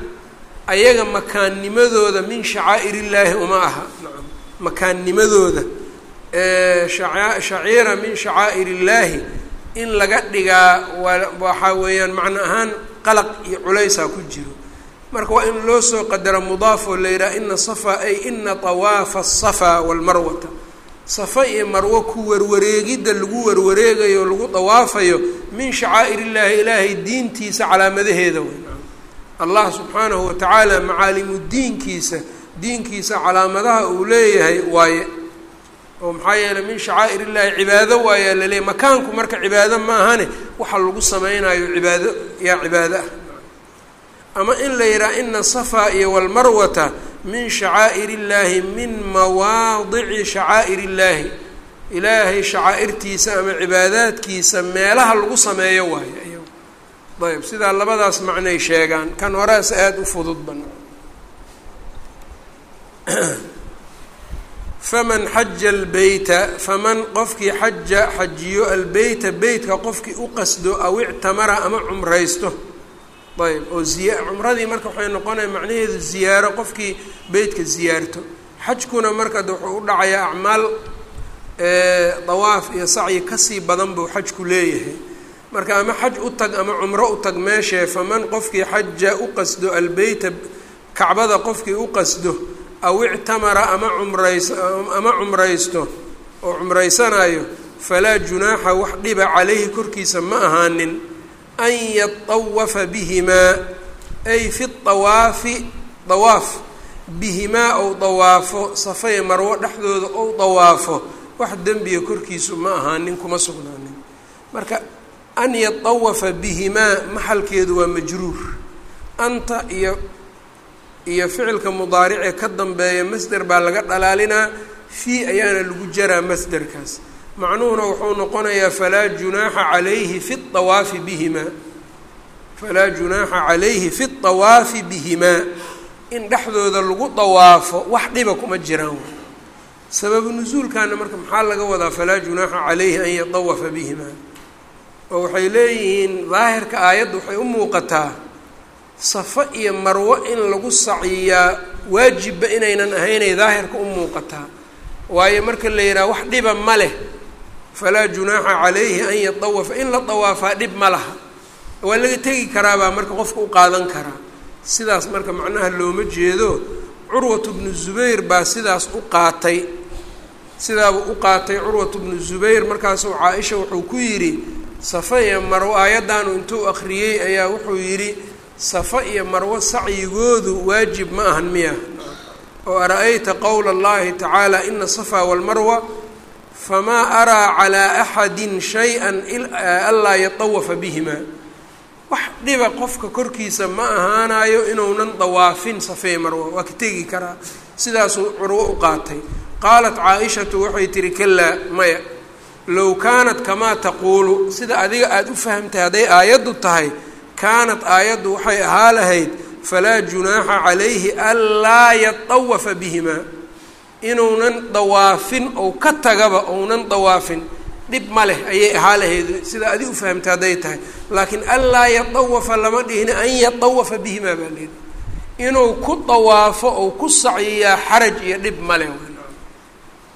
Ayaga makaannimadooda min shacaa'ir illaahi uma aha. Nacam. Makaannimadooda shaca shaciira min shacaa'ir illaahi in laga dhigaa waa waxaa weeyaan macno ahaan qalaq iyo culaysaa ku jiro marka waa in loo soo qadaro mudaaf la yidhaha ina safa ay ina tawaafa asafa walmarwata safa iyo marwo ku warwareegidda lagu warwareegayo o lagu dawaafayo min shacaa'ir illaahi ilaahay diintiisa calaamadaheeda wey allah subxaanahu watacaala macaalimu diinkiisa diinkiisa calaamadaha uu leeyahay waaye. Oo maxaa yeeley min shacaa'ir illaahi cibaado waayaa laleeyahy makaanku marka cibaado ma ahane waxa lagu sameynayo cibaado yaa cibaado ah ama in la yidhaha ina safa iyo walmarwata min shacaa'ir illaahi min mawaadici shacaa'ir illaahi ilaahay shacaa'irtiisa ama cibaadaadkiisa meelaha lagu sameeyo waayo ayb sidaa labadaas macnay sheegaan. Kan horeas aada u fudud bana faman xaja albeyta faman qofkii xaja xajiyo albeyta beytka qofkii u qasdo aw ictamara ama cumraysto ayb oo ziya cumradii marka waxay noqonaya macnaheedu ziyaaro qofkii beytka ziyaarto. Xajkuna marka wuxuu u dhacayaa acmaal dawaaf iyo sacyi ka sii badan buu xajku leeyahay. Marka ama xaj u tag ama cumro u tag meeshee faman qofkii xaja u qasdo albeyta kacbada qofkii u qasdo aw ictamara ama cumrays ama cumraysto oo cumraysanayo falaa junaaxa wax dhiba calayhi korkiisa ma ahaanin an yatawafa bihimaa ay fi dawaafi dawaaf bihimaa ou dawaafo safay marwo dhexdooda ou dawaafo wax dembiga korkiisu ma ahaanin kuma sugnaanin marka an yatawafa bihimaa maxalkeedu waa majruur anta iyo iyo ficilka mudaaricee ka dambeeya masder baa laga dhalaalinaa fii ayaana lagu jaraa masderkaas macnuhuna wuxuu noqonayaa falaa junaaxa calayhi fi awaafi bihimaa falaa junaaxa calayhi fi dawaafi bihimaa in dhexdooda lagu dawaafo wax dhiba kuma jiraan. Sababu nusuulkaana marka maxaa laga wadaa falaa junaaxa calayhi an yatawafa bihimaa oo waxay leeyihiin daahirka aayadda waxay u muuqataa safo iyo marwo in lagu saciyaa waajibba inaynan ahaynay daahirka u muuqataa. Waayo marka la yidhaha wax dhiba ma leh falaa junaaxa calayhi an yatawafa in la dawaafaa dhib ma laha. Waa laga tegi karaabaa marka qofka u qaadan karaa. Sidaas marka macnaha looma jeedo curwatu bnu zubayr baa sidaas u qaatay. Sidaabuu u qaatay curwatu bnu zubayr markaasuu caa-isha wuxuu ku yidhi safa iyo marwo aayaddaanu intuu akhriyey ayaa wuxuu yidhi safa iyo marwo sacyigoodu waajib ma ahan miya. Oo ara-ayta qowla allahi tacaala ina safaa walmarwa famaa araa calaa axadin shay-an anlaa yatawafa bihima wax dhiba qofka korkiisa ma ahaanayo inuunan dawaafin safee marwa waa ka tegi karaa sidaasuu curwo u qaatay qaalat caa-ishatu waxay tihi kalaa maya low kaanat kamaa taquulu sida adiga aada u fahamtay hadday aayaddu tahay kaanat aayaddu waxay ahaa lahayd falaa junaaxa calayhi anlaa yatawafa bihimaa inuunan dawaafin ou ka tagaba ounan dawaafin dhib ma leh ayay ahaa lahayd sida adi u fahamtay hadday tahay. Laakiin anlaa yatawafa lama dhihin an yatawafa bihimaa baa leedahy inuu ku dawaafo ou ku sacyiyaa xaraj iyo dhib ma leh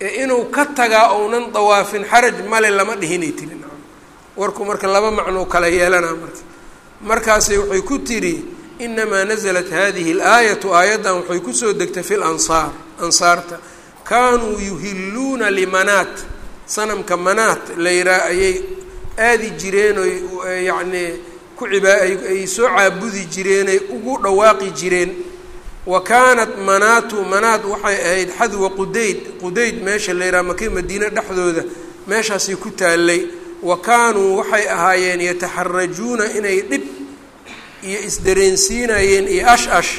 ee inuu ka tagaa ounan dawaafin xaraj male lama dhihinay tiri. Warku marka laba macnoo kala yeelanaa marka. Markaasay waxay ku tidhi inamaa naزlat hadihi اlaayatu aayaddan waxay ku soo degtay fi lansaar ansaarta kaanuu yuhiluuna limanaat sanamka manaat la yiraa ayay aadi jireen oy yacnii ku cibaa soo caabudi jireenay ugu dhawaaqi jireen. Wa kaanat manaatu manaat waxay ahayd xadwa qudayd qudayd meesha la yihaha maka madiine dhexdooda meeshaasay ku taallay. Wa kaanuu waxay ahaayeen yataxarajuuna inay dhib iyo isdareensiinayeen iyo ash ash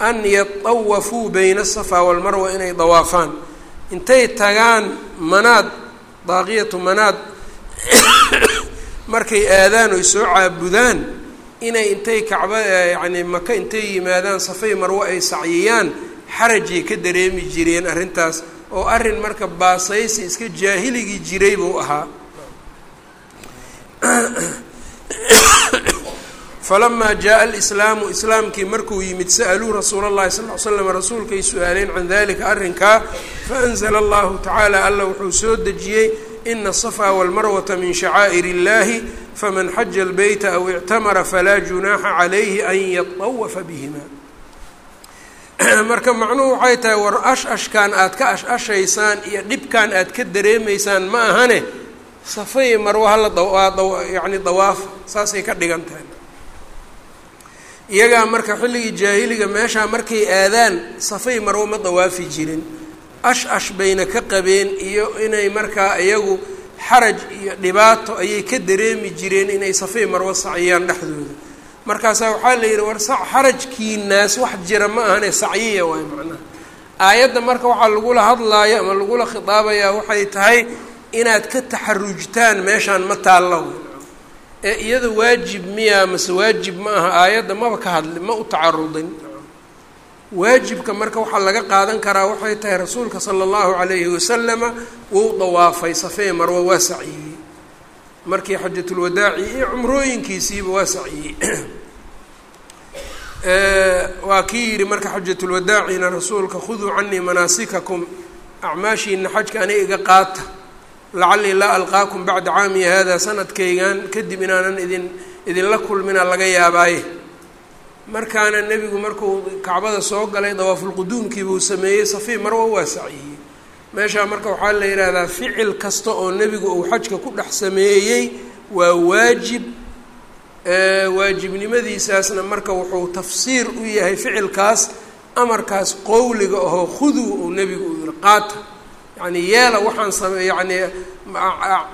an yatawafuu bayna asafaa walmarwa inay dawaafaan intay tagaan manaad daaqiyatu manaad markay aadaan oy soo caabudaan inay intay kacba yacni maka intay yimaadaan safay marwo ay sacyiyaan xarajay ka dareemi jireen arrintaas oo arrin marka baasaysi iska jaahiligii jiray buu ahaa falamaa jaa alislaamu islaamkii markuu yimid sa'aluu rasuula llahi sal ly slam rasuulkay su'aaleen can dalika arrinkaa faanzla allahu tacaala alla wuxuu soo dejiyey ina asafaa walmarwata min shacaa'ir illahi faman xaja albeyta aw ictamara falaa junaaxa calayhi an yatawafa bihima marka macnuhu waxay tahay war ash ashkaan aad ka ash ashaysaan iyo dhibkan aad ka dareemaysaan ma ahane safay marwo hala yani dawaaf saasay ka dhigan tahay iyagaa marka xilligii jaahiliga meeshaa markay aadaan safay marwo ma dawaafi jirin. Ash ash bayna ka qabeen iyo inay markaa iyagu xaraj iyo dhibaato ayay ka dareemi jireen inay safay marwo saciyaan dhexdooda. Markaasaa waxaa la yidhi war sac xarajkiinaas wax jira ma ahane sacyiya waay macnaha. Aayadda marka waxaa lagula hadlaayo ama lagula khitaabayaa waxay tahay inaad ka taxarujtaan meeshaan ma taalla ee iyada waajib miyaa mase waajib ma aha aayadda maba ka hadli ma u tacarudin waajibka marka waxaa laga qaadan karaa waxay tahay rasuulka sala allahu calayhi wasalama wuu dawaafay safee marwo waa saciyey markii xajatulwadaaci iyo cumrooyinkiisiiba waa saciyey waa kii yidhi marka xajatulwadaacina rasuulka khuduu canii manaasikakum acmaashiina xajka aniga iga qaata lacallii laa alqaakum bacda caami hada sanadkaygan kadib inaanan idin idinla kulmina laga yaabaaye. Markaana nebigu markuu kacbada soo galay dawaafulquduumkiibuu sameeyey safii marwa waa saciyey meeshaa marka waxaa la yidhaahdaa ficil kasta oo nebigu uu xajka ku dhex sameeyey waa waajib waajibnimadiisaasna marka wuxuu tafsiir u yahay ficilkaas amarkaas qowliga ahoo khuduu uu nebigu uu yihi qaata yacni yeela waxaan same yacni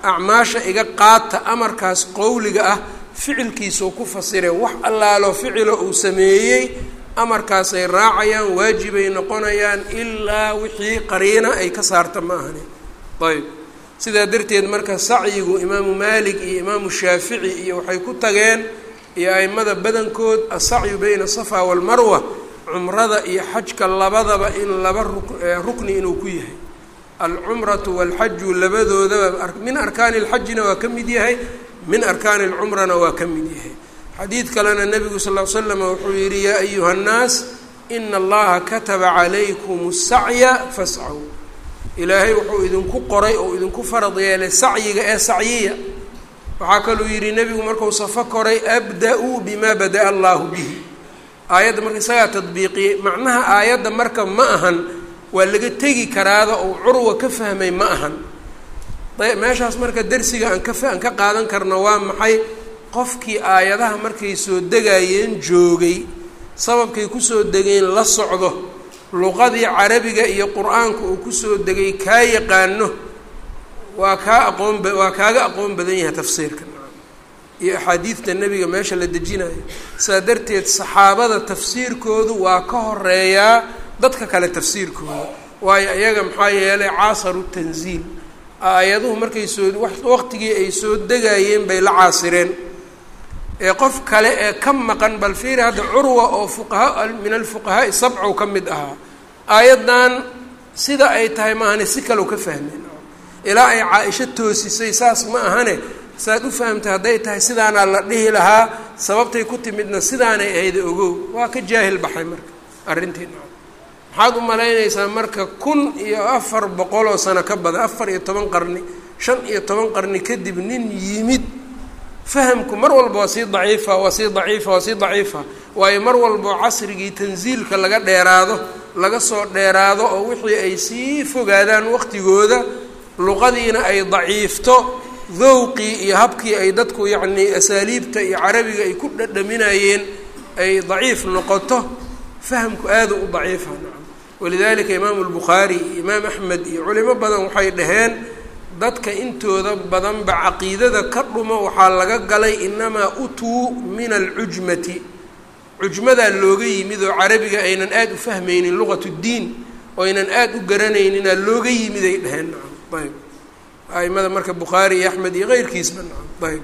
acmaasha iga qaata amarkaas qowliga ah ficilkiisuu ku fasire. Wax allaalo ficilo uu sameeyey amarkaasay raacayaan waajibay noqonayaan ilaa wixii qariina ay ka saarta ma ahani. Ayb sidaa darteed marka sacyigu imaamu maalik iyo imaamu shaafici iyo waxay ku tageen iyo aimada badankood asacyu bayna asafa walmarwa cumrada iyo xajka labadaba in laba rukni inuu ku yahay alcumratu walxaju labadoodaba min arkaani lxajina waa ka mid yahay min arkaani lcumrana waa ka mid yahay. Xadiid kalena nebigu sal ll slam wuxuu yidhi yaa ayuha nnaas ina allaha kataba calaykum sacya fascaw ilaahay wuxuu idinku qoray oo idinku farad yeelay sacyiga ee sacyiya. Waxaa kaluu yidhi nebigu markuu safo koray abda-uu bimaa bada-a allahu bihi. Aayadda marka isagaa tadbiiqiyey macnaha aayadda marka ma ahan waa laga tegi karaada oo curwa ka fahmay ma ahan. Meeshaas marka dersiga aan ka aan ka qaadan karno waa maxay? Qofkii aayadaha markay soo degayeen joogay sababkay ku soo degeen la socdo luqadii carabiga iyo qur'aanka uu ku soo degay kaa yaqaano waa kaa aqoon waa kaaga aqoon badan yahay tafsiirka. Iyo axaadiidta nebiga meesha la dejinayo saa darteed saxaabada tafsiirkoodu waa ka horeeyaa dadka kale tafsiirkooda waayo iyaga maxaa yeelay caasaru tanziil aayaduhu markay soo waqtigii ay soo degayeen bay la caasireen. Ee qof kale ee ka maqan bal fiiri hadda curwa oo fuqahaa min alfuqahaa'i sabcow ka mid ahaa aayaddan sida ay tahay maahane si kalew ka fahmeen ilaa ay caa-isho toosisay saas ma ahane saad u fahamtay hadday tahay sidaanaa la dhihi lahaa sababtay ku timidna sidaanay ahayd ogow. Waa ka jaahil baxay marka arrintiina maxaad u malaynaysaa marka kun iyo afar boqoloo sano ka badan afar iyo toban qarni shan iyo toban qarni kadib nin yimid. Fahamku mar walba waa sii daciifa waa sii daciifa waa sii daciifa. Waayo mar walbao casrigii tansiilka laga dheeraado laga soo dheeraado oo wixii ay sii fogaadaan waqtigooda luqadiina ay daciifto dowqii iyo habkii ay dadku yacnii asaaliibta iyo carabiga ay ku dhadhaminayeen ay daciif noqoto fahamku aada u daciifa nacam walidalika imaamu lbukhaari iyo imaam axmed iyo culimo badan waxay dhaheen dadka intooda badanba caqiidada ka dhuma waxaa laga galay inamaa utuu min alcujmati cujmadaa looga yimid oo carabiga aynan aada u fahmaynin luqat ddiin oo aynan aada u garanayninaa looga yimid ay dheheen nacam ayb aimada marka bukhaari iyo axmed iyo keyrkiisba nacam ayb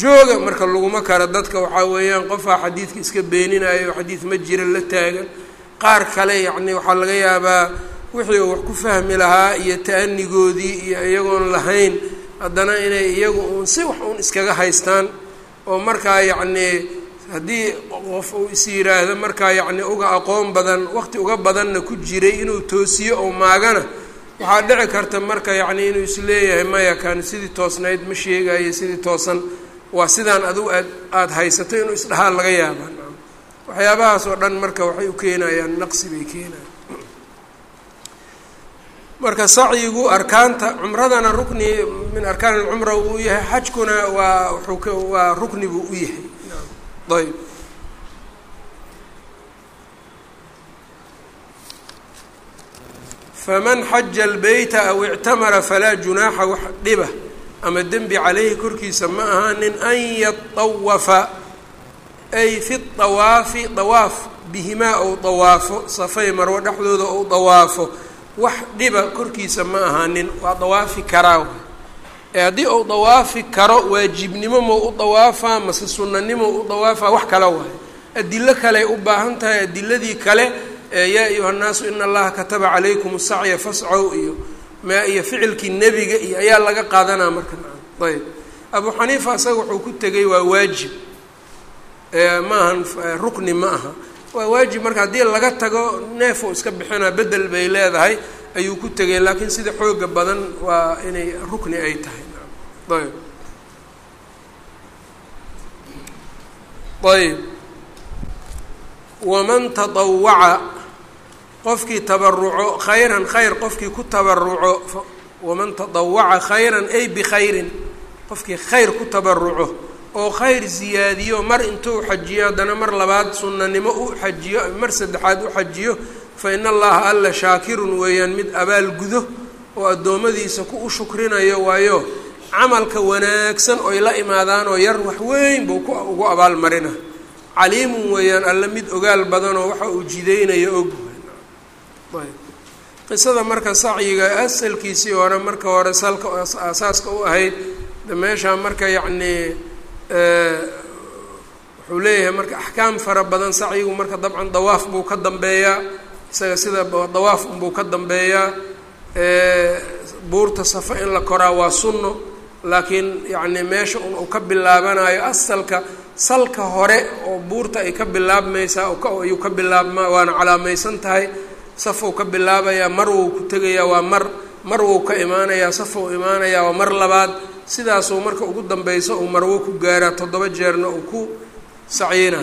jooga marka laguma kara dadka waxaa weeyaan qofaa xadiidka iska beeninayo xadiid ma jira la taagan qaar kale yacni waxaa laga yaabaa wixii uu wax ku fahmi lahaa iyo ta'anigoodii iyo iyagoon lahayn. Haddana inay iyagu uun si wax uun iskaga haystaan oo markaa yacnii haddii qof uu is yiraahdo markaa yacni uga aqoon badan waqti uga badanna ku jiray inuu toosiyo oo maagana waxaa dhici karta marka yacni inuu is leeyahay maya kan sidii toosnayd ma sheegayo sidii toosan. Waa sidaan adigu aad aada haysato inuu isdhahaa laga yaabaa waxyaabahaas oo dhan marka waxay u keenayaan naqsi bay keenayan marka sacyigu arkaanta cumradana rukni min arkaan alcumra uu yahay xajkuna waa wuxuu ka waa rukni buu u yahay. Ayb faman xaja albeyta aw ictamara falaa junaaxa wax dhiba ama dembi caleyhi korkiisa ma ahaanin an yatawafa ay fi dawaafi dawaaf bihimaa ou dawaafo safay marwo dhexdooda ou dawaafo wax dhiba korkiisa ma ahaanin waa dawaafi karaa ee haddii uu dawaafi karo waajibnimo mau u dawaafaa mase sunanimo u dawaafaa wax kale waayo adilo kaley u baahan tahay adiladii kale yaa ayuha nnaasu ina allaha kataba calaykum sacya fascow iyo ma iyo ficilkii nebiga iyo ayaa laga qaadanaa marka ayb abu xaniifa isaga wuxuu ku tegay waa waajib maahan rukni ma aha. Waa waajib marka haddii laga tago neefuu iska bixinaa bedel bay leedahay ayuu ku tegay laakiin sida xooga badan waa inay rukni ay tahay. Ayb ayb waman tadawaca qofkii tabaruco khayran khayr qofkii ku tabaruco waman tadawaca khayran ay bikhayrin qofkii khayr ku tabaruco oo khayr ziyaadiyo mar intuu xajiyo haddana mar labaad sunnanimo u xajiyo mar saddexaad u xajiyo fa in allaha alla shaakirun weeyaan mid abaal gudo oo addoommadiisa ku u shukrinayo waayo camalka wanaagsan oy la imaadaanoo yar wax weyn buu ku ugu abaalmarina caliimun weeyaan alla mid ogaal badanoo waxa uu jidaynayo og qisada marka sacyiga asalkiisii hore marka hore salka asaaska u ahayd meeshaa marka yacnii wuxuu leeyahay marka axkaam fara badan sacyigu marka dabcan dawaaf buu ka dambeeyaa. Isaga sida dawaaf unbuu ka dambeeyaa. Buurta safa in la koraa waa sunno laakiin yacni meesha un uu ka bilaabanayo asalka salka hore oo buurta ay ka bilaabmaysaa ayuu ka bilaabmaa waana calaamaysan tahay. Safou ka bilaabayaa mar wou ku tegayaa waa mar mar wou ka imaanayaa safou imaanayaa waa mar labaad sidaasuu marka ugu dambayso uu marwo ku gaaraa toddoba jeerna uu ku saciina.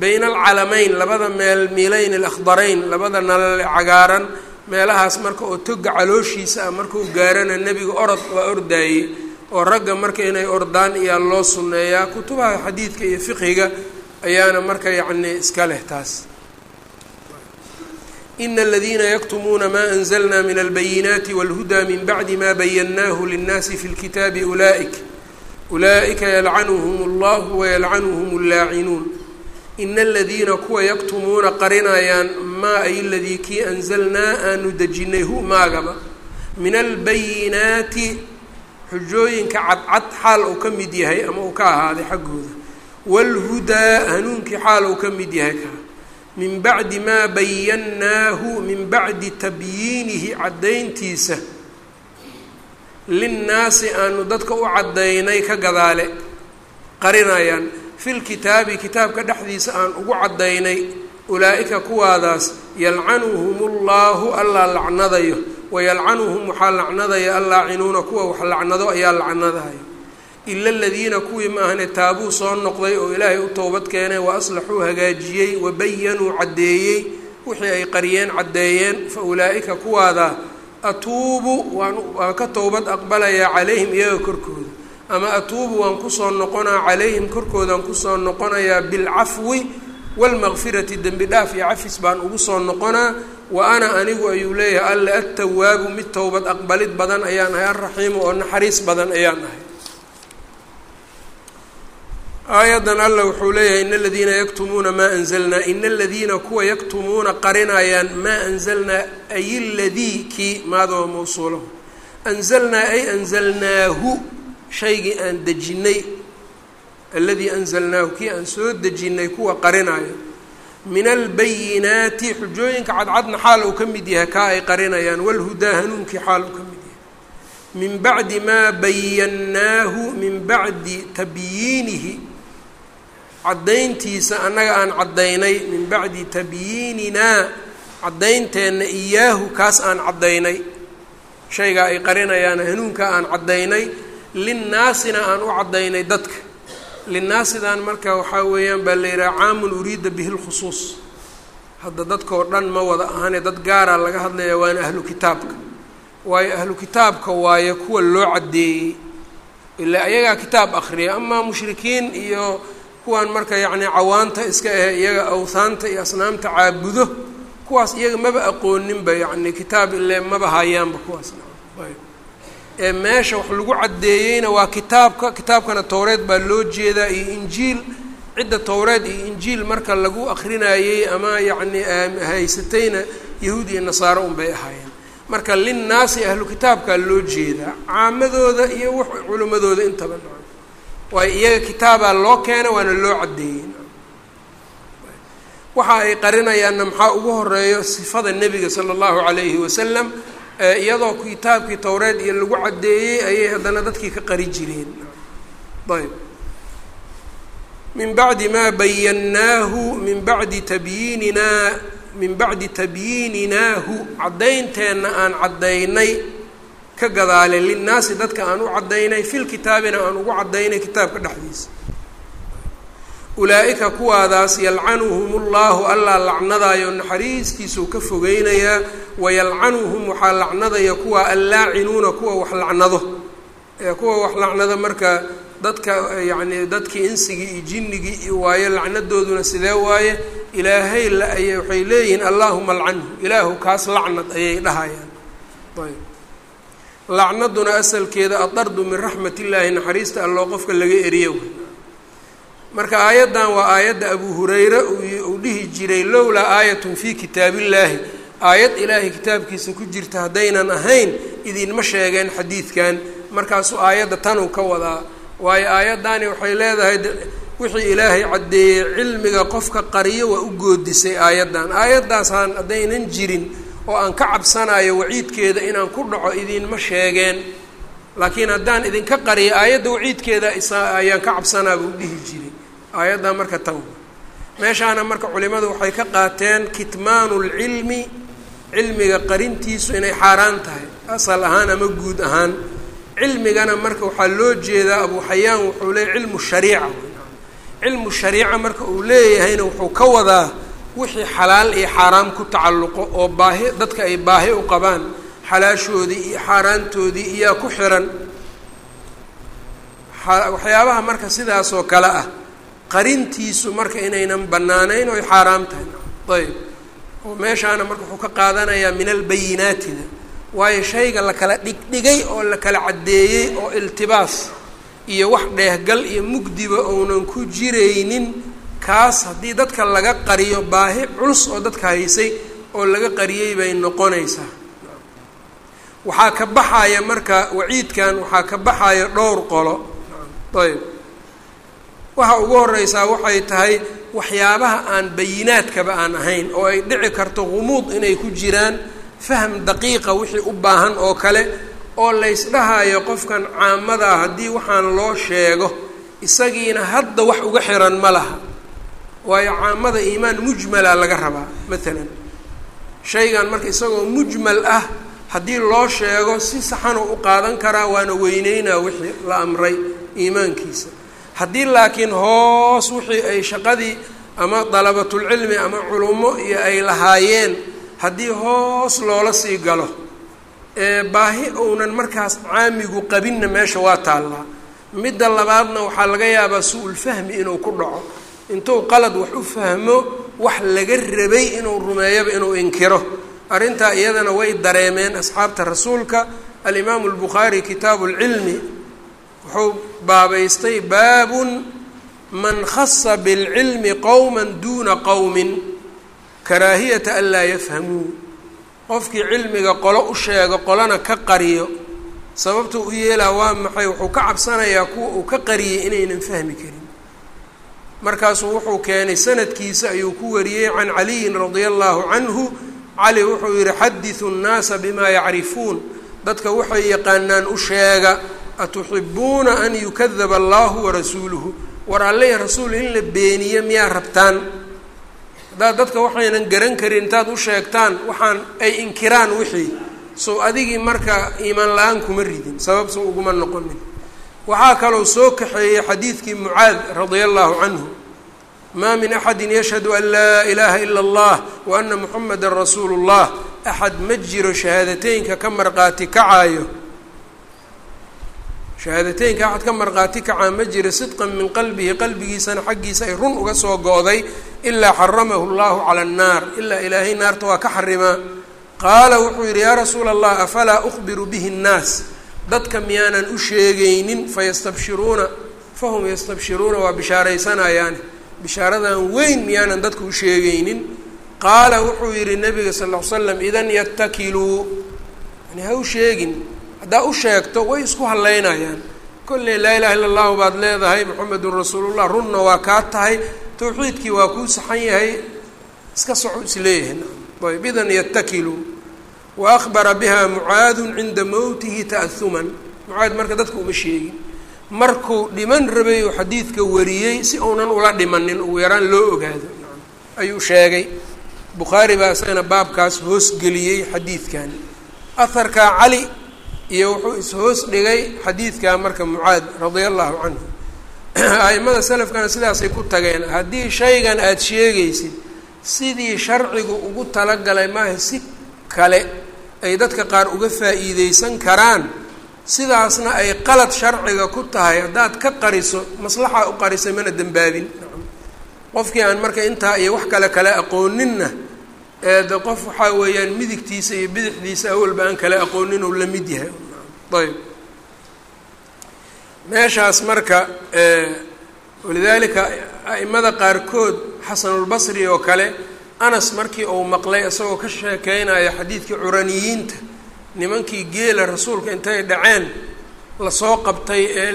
Bayna alcalamayn labada meel miilayn alakhdarayn labada nalal cagaaran meelahaas marka oo toga calooshiisa ah markuu gaarana nebiga orod waa ordaayey. Oo ragga marka inay ordaan iyaa loo sunneeyaa. Kutubaha xadiidka iyo fiqhiga ayaana marka yacni iska leh taas ina aladiina yaktumuuna ma anzalna min albayinaati walhudaa min bacdi ma bayannaahu linnaasi fi lkitaabi ulaa'ik ulaa'ika yalcanuhum allahu wayalcanuhum allaacinuun ina aladiina kuwa yaktumuuna qarinayaan maa ay ladii kii anzalnaa aanu dejinay hu maagaba min albayinaati xujooyinka cadcad xaal uu ka mid yahay ama uu ka ahaaday xaggooda waalhudaa hanuunkii xaal uu ka mid yahay min bacdi maa bayannaahu min bacdi tabyiinihi caddayntiisa. Linnaasi aanu dadka u caddaynay ka gadaale. Qarinayaan filkitaabi kitaabka dhexdiisa aan ugu caddaynay ulaa'ika kuwaadaas yalcanuhum ullahu allaa lacnadayo. Wayalcanuhum waxaa lacnadaya allaacinuuna kuwa wax lacnado ayaa lacnadayo ila aladiina kuwii maahane taabuu soo noqday oo ilaahay u towbad keenay wa aslaxuu hagaajiyey wabayanuu caddeeyey wixii ay qariyeen caddeeyeen fa ulaa'ika kuwaadaa atuubu waan ka towbad aqbalayaa calayhim iyaga korkooda ama atuubu waan ku soo noqonaa calayhim korkoodaan ku soo noqonayaa bilcafwi waalmaqfirati dembi dhaaf iyo cafis baan ugu soo noqonaa wa ana anigu ayuu leeyahay alle attawaabu mid towbad aqbalid badan ayaan ahay alraxiimu oo naxariis badan ayaan ahay aayadan alla wuxuu leeyahay ina aladiina yaktumuuna maa anzalnaa ina aladiina kuwa yaktumuuna qarinayaan maa anzalnaa ay ladii kii maadoo mawsuulahu anzalnaa ay anzalnaahu shaygii aan dejinnay alladii anzalnaahu kii aan soo dejinnay kuwa qarinayo min albayinaati xujooyinka cadcadna xaal uu ka mid yahay kaa ay qarinayaan. Walhudaa hanuunkii xaal uu ka mid yahay. Min bacdi maa bayannaahu min bacdi tabyiinihi caddayntiisa annaga aan caddaynay min bacdi tabyiininaa caddaynteenna iyaahu kaas aan caddaynay. Shaygaa ay qarinayaan hanuunka aan caddaynay. Linnaasina aan u caddaynay dadka. Linnaasidan marka waxaa weeyaan baa la yidhaha caamun uriida bihi lkhusuus. Hadda dadkao dhan ma wada ahane dad gaaraa laga hadlaya waana ahlu kitaabka. Waayo ahlu kitaabka waayo kuwa loo caddeeyey. Ilaa ayagaa kitaab akhriya amaa mushrikiin iyo kuwan marka yacni cawaanta iska ahe iyaga awhaanta iyo asnaamta caabudo kuwaas iyaga maba aqooninba yacni kitaab ile maba hayaanba kuwaas. Ee meesha wax lagu caddeeyeyna waa kitaabka kitaabkana towreed baa loo jeedaa iyo injiil. Cidda towreed iyo injiil marka lagu akrinayey ama yacni haysatayna yahuud iyo nasaaro unbay ahaayeen. Marka linnaasi ahlu kitaabkaa loo jeedaa caamadooda iyo w culimadooda intaba waayo iyaga kitaabaa loo keena waana loo caddeeyey waxa ay qarinayaanna maxaa ugu horeeyo sifada nebiga sala allahu calayhi wasalam iyadoo kitaabkii towreed iyo lagu caddeeyey ayay haddana dadkii ka qari jireen. Ayb min bacdi maa bayannaahu min bacdi tabyiininaa min bacdi tabyiininaahu caddaynteenna aan caddaynay ka gadaale linnaasi dadka aan u caddaynay fil kitaabina aan ugu caddaynay kitaabka dhexdiisa. Ulaa'ika kuwaadaas yalcanuhum ullahu allaa lacnadaayo naxariistiisuu ka fogeynayaa wayalcanuhum waxaa lacnadaya kuwa allaacinuuna kuwa wax lacnado. Kuwa wax lacnado marka dadka yacni dadkii insigii iyo jinnigii iyo waaye lacnadooduna sidee waaye? Ilaahay ay waxay leeyihiin allaahuma alcanhu ilaahu kaas lacnad ayay dhahayaan. Ayb lacnaduna asalkeeda adardu min raxmat illaahi naxariista alloo qofka laga eriyo. Marka aayaddan waa aayadda abu hurayra uu dhihi jiray lowlaa aayatun fii kitaabillaahi aayad ilaahay kitaabkiisa ku jirta haddaynan ahayn idinma sheegeen xadiidkan. Markaasuu aayadda tanuu ka wadaa waayo aayaddaani waxay leedahay wixii ilaahay caddeeyey cilmiga qofka qariyo waa u goodisay aayaddan. Aayaddaasaan haddaynan jirin oo aan ka cabsanayo waciidkeeda inaan ku dhaco idinma sheegeen. Laakiin haddaan idinka qariyo aayadda waciidkeeda ayaan ka cabsanaa buu dhihi jiray. Aayaddaa marka tan. Meeshaana marka culimadu waxay ka qaateen kitmaanu lcilmi cilmiga qarintiisu inay xaaraan tahay. Asal ahaan ama guud ahaan cilmigana marka waxaa loo jeedaa abu xayaan wuxuu leeyay cilmu shariica. Cilmu shariica marka uu leeyahayna wuxuu ka wadaa wixii xalaal iyo xaaraam ku tacalluqo oo baahi dadka ay baahi u qabaan xalaashoodii iyo xaaraantoodii iyaa ku xiran. Waxyaabaha marka sidaasoo kale ah qarintiisu marka inaynan bannaanayn oy xaaraam tahay. Ayb. Oo meeshaana marka wuxuu ka qaadanayaa min albayinaatida waayo shayga la kala dhigdhigay oo la kala caddeeyey oo iltibaas iyo wax dheehgal iyo mugdiba uunan ku jiraynin kaas haddii dadka laga qariyo baahi culus oo dadka haysay oo laga qariyey bay noqonaysaa. Waxaa ka baxaya marka waciidkan waxaa ka baxaya dhowr qolo. Ayb. Waxa ugu horeysaa waxay tahay waxyaabaha aan bayinaadkaba aan ahayn oo ay dhici karto gumuud inay ku jiraan fahm daqiiqa wixii u baahan oo kale oo laysdhahayo qofkan caamada haddii waxaan loo sheego isagiina hadda wax uga xiran ma laha waayo caamada iimaan mujmala laga rabaa maalan shaygan marka isagoo mujmal ah haddii loo sheego si saxanuu u qaadan karaa waana weyneynaa wixii la amray iimaankiisa. Haddii laakiin hoos wixii ay shaqadii ama dalabatulcilmi ama culummo iyo ay lahaayeen haddii hoos loola sii galo ee baahi uunan markaas caamigu qabinna meesha waa taallaa. Midda labaadna waxaa laga yaabaa su'ul fahmi inuu ku dhaco intuu qalad wax u fahmo wax laga rabay inuu rumeeyoba inuu inkiro. Arrintaa iyadana way dareemeen asxaabta rasuulka alimaamu albukhaari kitaabu lcilmi wuxuu baabaystay baabun man khasa bilcilmi qowma duuna qowmin karaahiyata an laa yafhamuu qofkii cilmiga qolo u sheego qolana ka qariyo sababta u yeelaa waa maxay? Wuxuu ka cabsanayaa kuwa uu ka qariyey inaynan fahmi karin markaasuu wuxuu keenay sanadkiisa ayuu ku wariyey can caliyin radia allaahu canhu. Cali wuxuu yidhi xadiu nnaasa bimaa yacrifuun. Dadka waxay yaqaanaan u sheega atuxibuuna an yukadaba allahu warasuuluhu war alleh rasuul in la beeniyo miyaa rabtaan? Haddaad dadka waxaynan garan karin intaad u sheegtaan waxaan ay inkiraan wixii. Sow adigii marka iimaan la'aan kuma ridin sabab soo uguma noqonin waxaa kaloo soo kaxeeyey xadiidkii mucaad radia allahu canhu. Maa min axadi yashhadu an laa ilaaha ila allah wa ana muxameda rasuulu اllah axad ma jiro shahaadateynka ka marqaati kacaayo. Shahaadateynka axad ka marqaati kacaa ma jiro sidqan min qalbihi qalbigiisana xaggiisa ay run uga soo go-day ilaa xaramahu llahu cala annaar ilaa ilaahay naarta waa ka xarimaa qaala wuxuu yidhi yaa rasuula allah afalaa ukhbiru bihi nnaas dadka miyaanan u sheegaynin fayastabshiruuna fahum yastabshiruuna waa bishaaraysanayaani bishaaradan weyn miyaanan dadka u sheegaynin. Qaala wuxuu yidhi nabiga sal ly slam idan yatakiluu yani ha u sheegin. Haddaa u sheegto way isku hadlaynayaan kolley laa ilaha illa allahu baad leedahay moxamedun rasuulullah runna waa kaa tahay. Tawxiidkii waa kuu saxan yahay. Iska soco is leeyahay ayb idan wa akbara biha mucaadu cinda mowtihi ta'ahuman mucaad marka dadka uma sheegin. Markuu dhiman rabay uu xadiidka wariyey si uunan ula dhimanin ugu yaraan loo ogaado. Ayuu sheegay. Bukhaari baa isagana baabkaas hoosgeliyey xadiidkan. Aharkaa cali iyo wuxuu is-hoos dhigay xadiidkaa marka mucaad radia allahu canhu a'imada salafkana sidaasay ku tageen haddii shaygan aada sheegaysid sidii sharcigu ugu talagalay maaha si kale ay dadka qaar uga faa'iideysan karaan sidaasna ay qalad sharciga ku tahay haddaad ka qariso maslaxa u qarisay mana dembaabin qofkii aan marka intaa iyo wax kale kale aqooninna eede qof waxaa weeyaan midigtiisa iyo bidixdiisa awalba aan kale aqoonin uu la mid yahay. Ayb. Meeshaas marka walidaalika a'imada qaarkood xasanulbasri oo kale anas markii uu maqlay isagoo ka sheekeynaya xadiidkii curaniyiinta nimankii geela rasuulka intay dhaceen la soo qabtay ee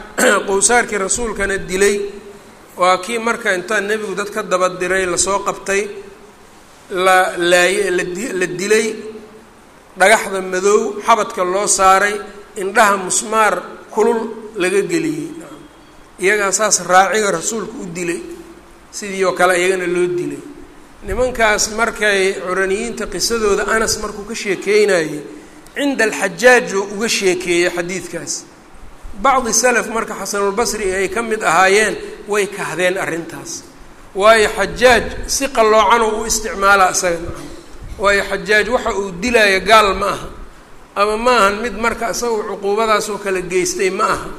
qowsaarkii rasuulkana dilay. Waa kii marka intaa nebigu dad ka daba diray la soo qabtay la laaye la dilay. Dhagaxda madow xabadka loo saaray indhaha musmaar kulul laga geliyey. Iyagaa saas raaciga rasuulka u dilay sidii oo kale iyagana loo dilay nimankaas markay curaniyiinta qisadooda anas markuu ka sheekeynayey cinda alxajaaj oo uga sheekeeyey xadiidkaas. Bacdi salaf marka xasanulbasri ay ka mid ahaayeen way kahdeen arrintaas. Waayo xajaaj si qalloocan oo u isticmaalaa isaga macana waayo xajaaj waxa uu dilaayo gaal ma aha. Ama ma ahan mid marka isagao cuquubadaasoo kala geystay ma aha.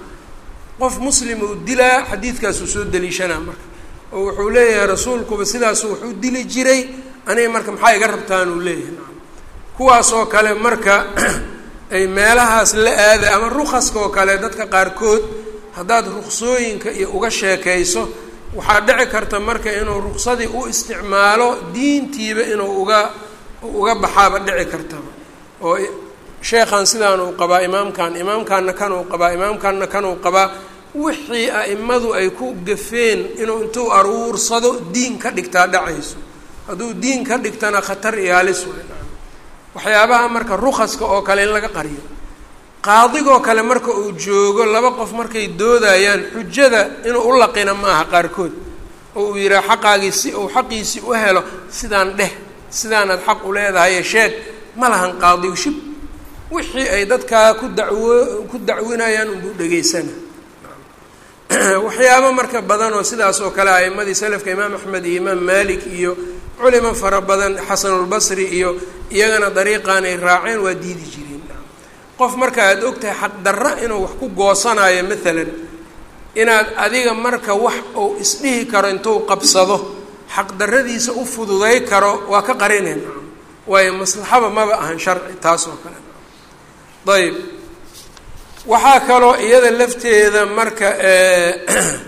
Qof muslim uu dilaa xadiidkaasuu soo daliishanaa marka oo wuxuu leeyahay rasuulkuba sidaasu wax u dili jiray aniga marka maxaa iga rabtaan? uu leeyahay. Kuwaas oo kale marka ay meelahaas la aada ama rukaska oo kale dadka qaarkood haddaad ruksooyinka iyo uga sheekayso waxaa dhici karta marka inuu ruksadii u isticmaalo diintiiba inuu uga uga baxaaba dhici kartaba. Oo sheekhan sidaan uu qabaa imaamkan imaamkanna kan uu qabaa imaamkanna kan uu qabaa wixii a'imadu ay ku gafeen inuu intuu aruursado diin ka dhigtaa dhacayso. Hadduu diin ka dhigtana khatar way waxyaabaha marka rukaska oo kale in laga qariyo. Qaadigoo kale marka uu joogo laba qof markay doodayaan xujada inuu u laqina ma aha qaarkood. Oo uu yidhaha xaqaagii si uu xaqiisii u helo sidaan dheh sidaanaad xaq u leedahaye sheeg ma lahan qaadigu shib wixii ay dadkaa ku dacwo ku dacwinayaan unbuu dhegaysana waxyaabo marka badan oo sidaas oo kale a'imadii salafka imaam axmed iyo imaam malik iyo culimo fara badan xasanulbasri iyo iyagana dariiqaan ay raaceen waa diidi jireen qof marka aada ogtahay xaqdarra inuu wax ku goosanayo maalan inaad adiga marka wax uu isdhihi karo intuu qabsado xaqdarradiisa u fududay karo waa ka qarineen waayo maslaxaba maba ahan sharci taas oo kale. Ayb waxaa kaloo iyada lafteeda marka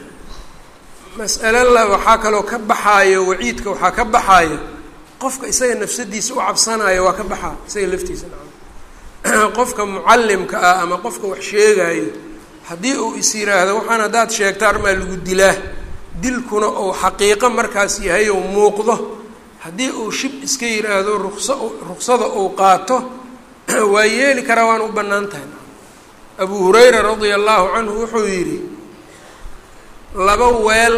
mas'alo la waxaa kaloo ka baxaayo waciidka waxaa ka baxaayo qofka isaga nafsadiisa u cabsanayo waa ka baxaa isaga laftiisa qofka mucallimka ah ama qofka wax sheegaayo haddii uu is yiraahdo waxaan haddaad sheegta armaa lagu dilaa dilkuna uu xaqiiqo markaas yahay ou muuqdo haddii uu shib iska yiraahdo ruqsa ruqsada uu qaato waa yeeli karaa waan u bannaan tahay abu hurayra radia allahu canhu wuxuu yidhi laba weel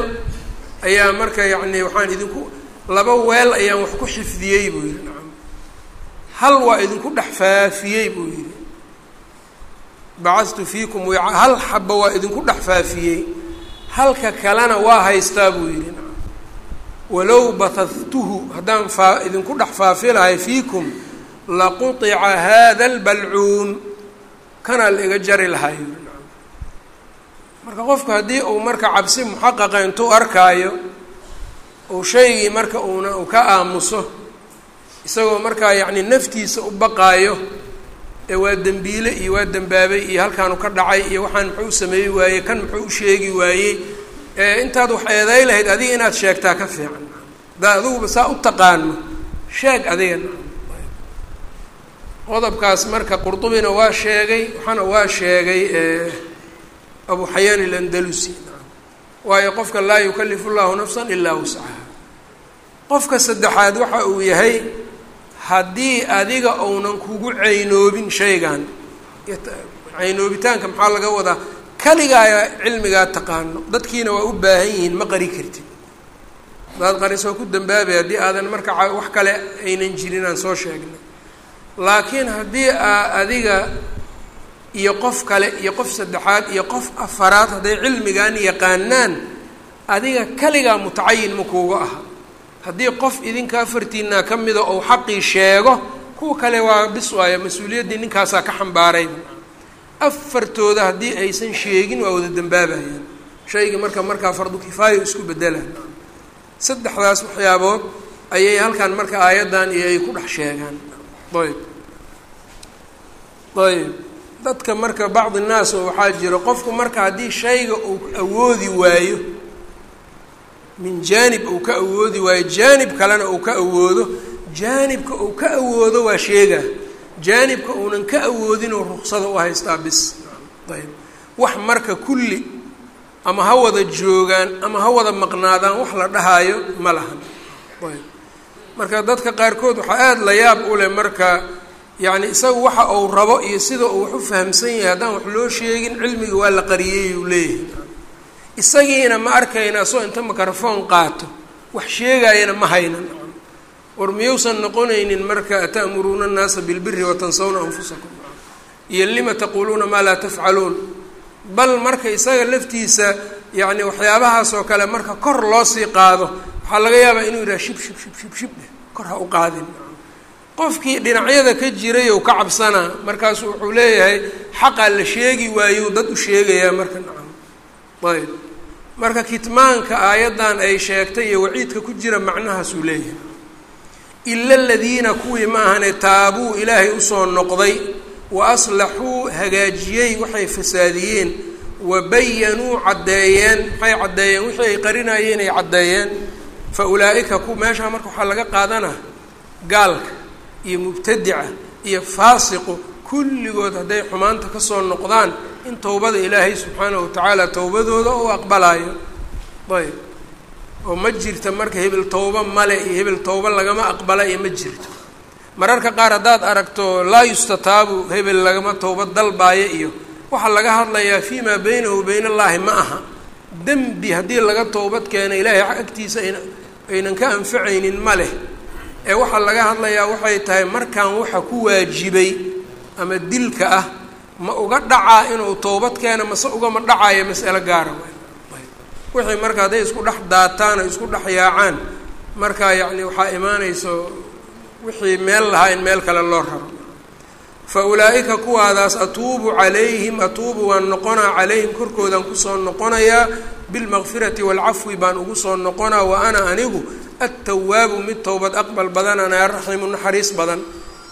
ayaa marka yacni waxaan idinku laba weel ayaan wax ku xifdiyey buu yidhi nacam. Hal waa idinku dhex faafiyey buu yidhi. Bacadtu fiikum wica hal xaba waa idinku dhex faafiyey. Halka kalena waa haystaa buu yidhi nacam. Walow bahadtuhu haddaan faa idinku dhex faafi lahay fiikum laquطica hada اlbalcuum kanaa la jari lahaa nacam marka qofku haddii uu marka cabsi muxaqaqa intuu arkaayo uu shaygii marka uuna uu ka aamuso isagoo markaa yacni naftiisa u baqaayo ee waa dembiile iyo waa dembaabay iyo halkaanu ka dhacay iyo waxaan muxuu sameeyi waayey kan muxuu u sheegi waayey intaad wax eeday lahayd adiga inaad sheegtaa ka fiican. Haddaa adiguba saa u taqaano sheeg adiga qodobkaas marka qurdubina waa sheegay waxaana waa sheegay abu xayaan ilandalusi waayo qofka laa yukalifu llahu nafsan ilaa wuscaha qofka saddexaad waxa uu yahay haddii adiga uunan kugu caynoobin shaygan caynoobitaanka maxaa laga wadaa? Kaligaa cilmigaa taqaano. Dadkiina waa u baahan yihiin ma qari kartid. Hadaad qarisoo ku dambaabay haddii aadan marka wax kale aynan jirin aan soo sheegnay laakiin haddii aa adiga iyo qof kale iyo qof saddexaad iyo qof afaraad hadday cilmigan yaqaanaan adiga kaligaa mutacayin ma kuuga aha. Haddii qof idinka afartiinaa ka mida ou xaqii sheego kuwa kale waa bis waayo mas'uuliyaddii ninkaasaa ka xambaaray. Afartooda haddii aysan sheegin waa wada dambaabayaan. Shaygii marka markaa fardu kifaayo isku bedelaan. Saddexdaas waxyaabood ayay halkan marka aayaddan iyo ay ku dhex sheegaan ayb. Ayb. Dadka marka bacdi naas waxaa jiro qofku marka haddii shayga uu awoodi waayo min jaanib uu ka awoodi waayo jaanib kalena uu ka awoodo jaanibka uu ka awoodo waa sheegaa. Jaanibka uunan ka awoodin oo ruksada u haystaa bis. Ayb. Wax marka kulli ama ha wada joogaan ama ha wada maqnaadaan wax la dhahaayo ma lahan. Ayb marka dadka qaarkood waxaa aada la yaab u leh marka yacni isagu waxa uu rabo iyo sida uu wax u fahamsan yahay haddaan wax loo sheegin cilmiga waa la qariyey uu leeyahay. Isagiina ma arkayna asoo inta microphone qaato wax sheegayana ma haynan war miyuusan noqonaynin marka ata'muruuna annaasa bilbiri watansawna anfusakum? iyo lima taquuluuna maa laa tafcaluun? Bal marka isaga laftiisa yacni waxyaabahaas oo kale marka kor loo sii qaado waxaa laga yaabaa inuu yidhaha shib shib shib shib shib kor ha u qaadin. Qofkii dhinacyada ka jiray ou ka cabsanaa markaasu wuxuu leeyahay xaqaa la sheegi waayou dad u sheegayaa marka nacam. Ayb. Marka kitmaanka aayaddan ay sheegtay iyo waciidka ku jira macnahaasuu leeyahay. Ila aladiina kuwii ma ahane taabuu ilaahay u soo noqday wa aslaxuu hagaajiyey waxay fasaadiyeen wa bayanuu caddeeyeen. Maxay caddeeyeen? Wixii ay qarinayeen ay caddeeyeen fa ulaa'ika ku meeshaa marka waxaa laga qaadanaa gaalka iyo mubtadica iyo faasiqu kulligood hadday xumaanta ka soo noqdaan in towbada ilaahay subxaanahu watacaala towbadooda uu aqbalaayo. Ayb. Oo ma jirta marka hebel towba male iyo hebel towba lagama aqbala iyo ma jirto. Mararka qaar haddaad aragto laa yustataabu hebel lagama towba dalbaayo iyo waxaa laga hadlayaa fii maa beynahu wa beyn allaahi ma aha. Dembi haddii laga towbad keena ilaahay agtiisa aynan ka anfacaynin ma leh. Ee waxaa laga hadlayaa waxay tahay markaan waxa ku waajibay ama dilka ah ma uga dhacaa inuu towbad keena mase ugama dhacayo mas'alo gaara wixii marka hadday isku dhex daataan oo isku dhex yaacaan marka yacni waxaa imaanayso wixii meel lahaa in meel kale loo raro fa ulaa'ika kuwaadaas atuubu calayhim atuubu waan noqonaa calayhim korkoodaan ku soo noqonayaa bilmaqfirati waalcafwi baan ugu soo noqonaa wa ana anigu attawaabu mid towbad aqbal badan ana araxiimu naxariis badan.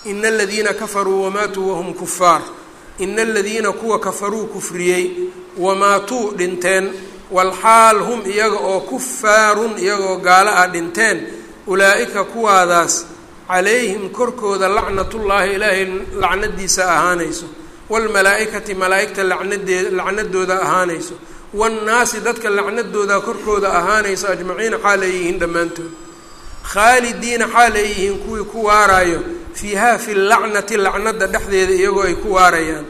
Ina aladiina kafaruu wamaatuu wahum kufaar ina aladiina kuwa kafaruu kufriyey wamaatuu dhinteen. Walxaal hum iyaga oo kufaarun iyagaoo gaalo ah dhinteen. Ulaa'ika kuwaadaas calayhim korkooda lacnatullaahi ilaahay lacnadiisa ahaanayso. Waalmalaa-ikati malaa-igta lacnadee lacnadooda ahaanayso waannaasi dadka lacnadooda korkooda ahaanayso ajmaciina xaal ay yihiin dhammaantood khaalidiina xaal ay yihiin kuwii ku waaraayo fiihaa fi lacnati lacnada dhexdeeda iyagoo ay ku waarayaan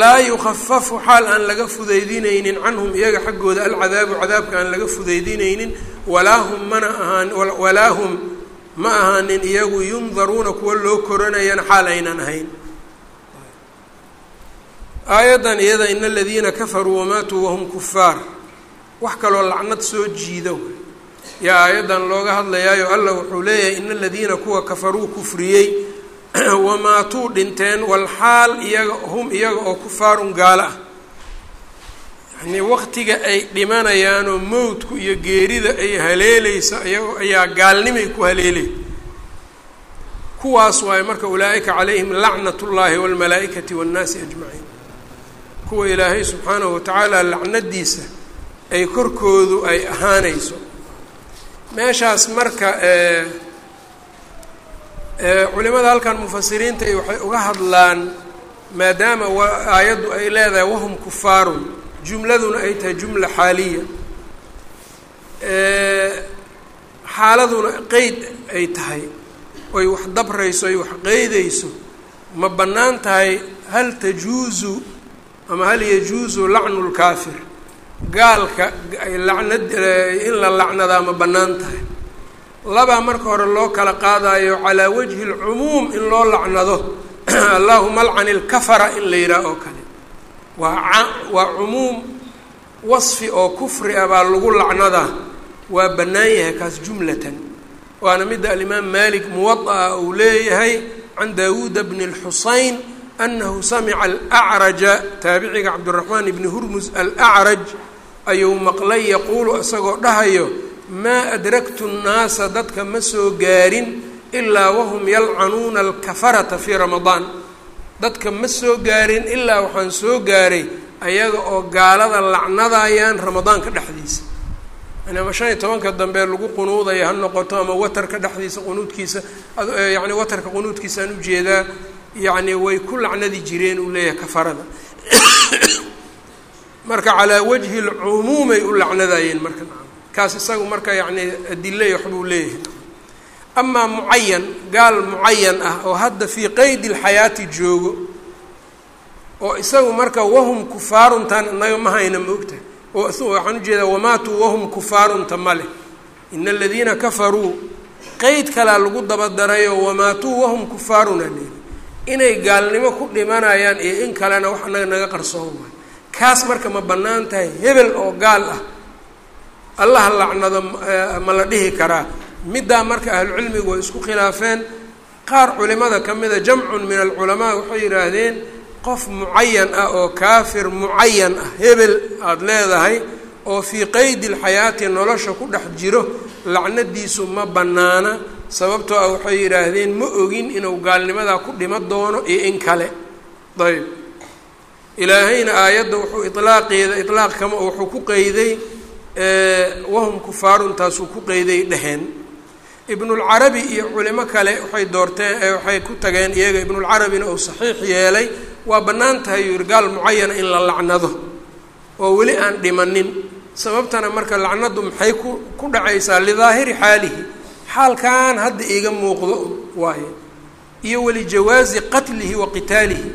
laa yukafafu xaal aan laga fudaydinaynin canhum iyaga xaggooda alcadaabu cadaabka aan laga fudaydinaynin walaa hum mana ahaan walaa hum ma ahaanin iyagu yundaruuna kuwa loo koranayana xaal aynan ahayn aayaddan iyada ina aladiina kafaruu wamaatuu wahum kufaar wax kaloo lacnad soo jiido yaa aayaddan looga hadlayaayo allah wuxuu leeyahay ina aladiina kuwa kafaruu kufriyey wamaatuu dhinteen walxaal iyaga hum iyaga oo kufaarun gaalo ah. Yacnii waqtiga ay dhimanayaanoo mowdku iyo geerida ay haleeleyso iyagoo ayaa gaalnimay ku haleelay. Kuwaas waaye marka ulaa'ika calayhim lacnat ullaahi waalmalaa-ikati waannaasi ajmaciin kuwa ilaahay subxaanahu watacaala lacnadiisa ay korkoodu ay ahaanayso. Meeshaas marka culimada halkan mufasiriinta waxay uga hadlaan maadaama aayaddu ay leedahay wahum kufaarun jumladuna ay tahay jumla xaaliya. Xaaladuna qeyd ay tahay oy wax dabrayso ay wax qeydayso ma bannaan tahay hal tajuuzu ama hal yajuuzu lacnu lkaafir? Gaalka lacnad in la lacnadaa ma bannaan tahay. Labaa marka hore loo kala qaadayo calaa wajhi lcumuum in loo lacnado. Allahuma alcan ilkafara in la yidhaah oo kale. Waa waa cumuum wasfi oo kufri ah baa lagu lacnadaa waa bannaan yahay kaas jumlatan. Waana midda alimaam malik muwada'a uu leeyahay can daawuuda bni اlxusayn anahu samica alacraja taabiciga cabdiraxmaan ibni hurmus alacraj ayuu maqlay yaquulu isagoo dhahayo maa adraktu nnaasa dadka ma soo gaarin ilaa wahum yalcanuuna alkafarata fii ramadaan dadka ma soo gaarin ilaa waxaan soo gaaray ayaga oo gaalada lacnadayaan ramadaanka dhexdiisa yani ama shan iyo tobanka dambe lagu qunuudaya ha noqoto ama watarka dhexdiisa qunuudkiisa yani watarka qunuudkiisaan u jeedaa yacni way ku lacnadi jireen uu leeyahay kafarada. Marka calaa wajhi lcumuumay u lacnadayeen marka kaas isagu marka yacni adiley waxbuu leeyahay. Amaa mucayan gaal mucayan ah oo hadda fii qeydi lxayaati joogo oo isagu marka wahum kufaaruntan inaga ma hayna maogtahay oo waxaan u jeedaa wamaatuu wahum kufaarunta ma leh. Ina aladiina kafaruu qeyd kalaa lagu dabadarayo wamaatuu wahum kufaaruna leeli inay gaalnimo ku dhimanayaan iyo in kalena wax naga naga qarsoon kaas marka ma bannaan tahay hebel oo gaal ah. Allaha lacnado ma la dhihi karaa middaa marka ahlucilmigu way isku khilaafeen qaar culimada ka mida jamcun min alculamaa waxay yidhaahdeen qof mucayan ah oo kaafir mucayan ah hebel aada leedahay oo fii qeydi lxayaati nolosha ku dhex jiro lacnadiisu ma bannaana sababtoo ah waxay yidhaahdeen ma ogin inuu gaalnimadaa ku dhimo doono iyo in kale. Ayb ilaahayna aayadda wuxuu ilaaqeeda ilaaq kama wuxuu ku qeyday wahum kufaarun taasuu ku qeyday dheheen ibnulcarabi iyo culimo kale waxay doorteen waxay ku tageen iyaga ibnulcarabina uu saxiix yeelay waa bannaan tahay yuu gaal mucayana in la lacnado oo weli aan dhimanin. Sababtana marka lacnadu maxay ku ku dhacaysaa lidaahiri xaalihi xaalkan hadda iiga muuqdo waaye. Iyo walijawaazi qatlihi wa qitaalihi.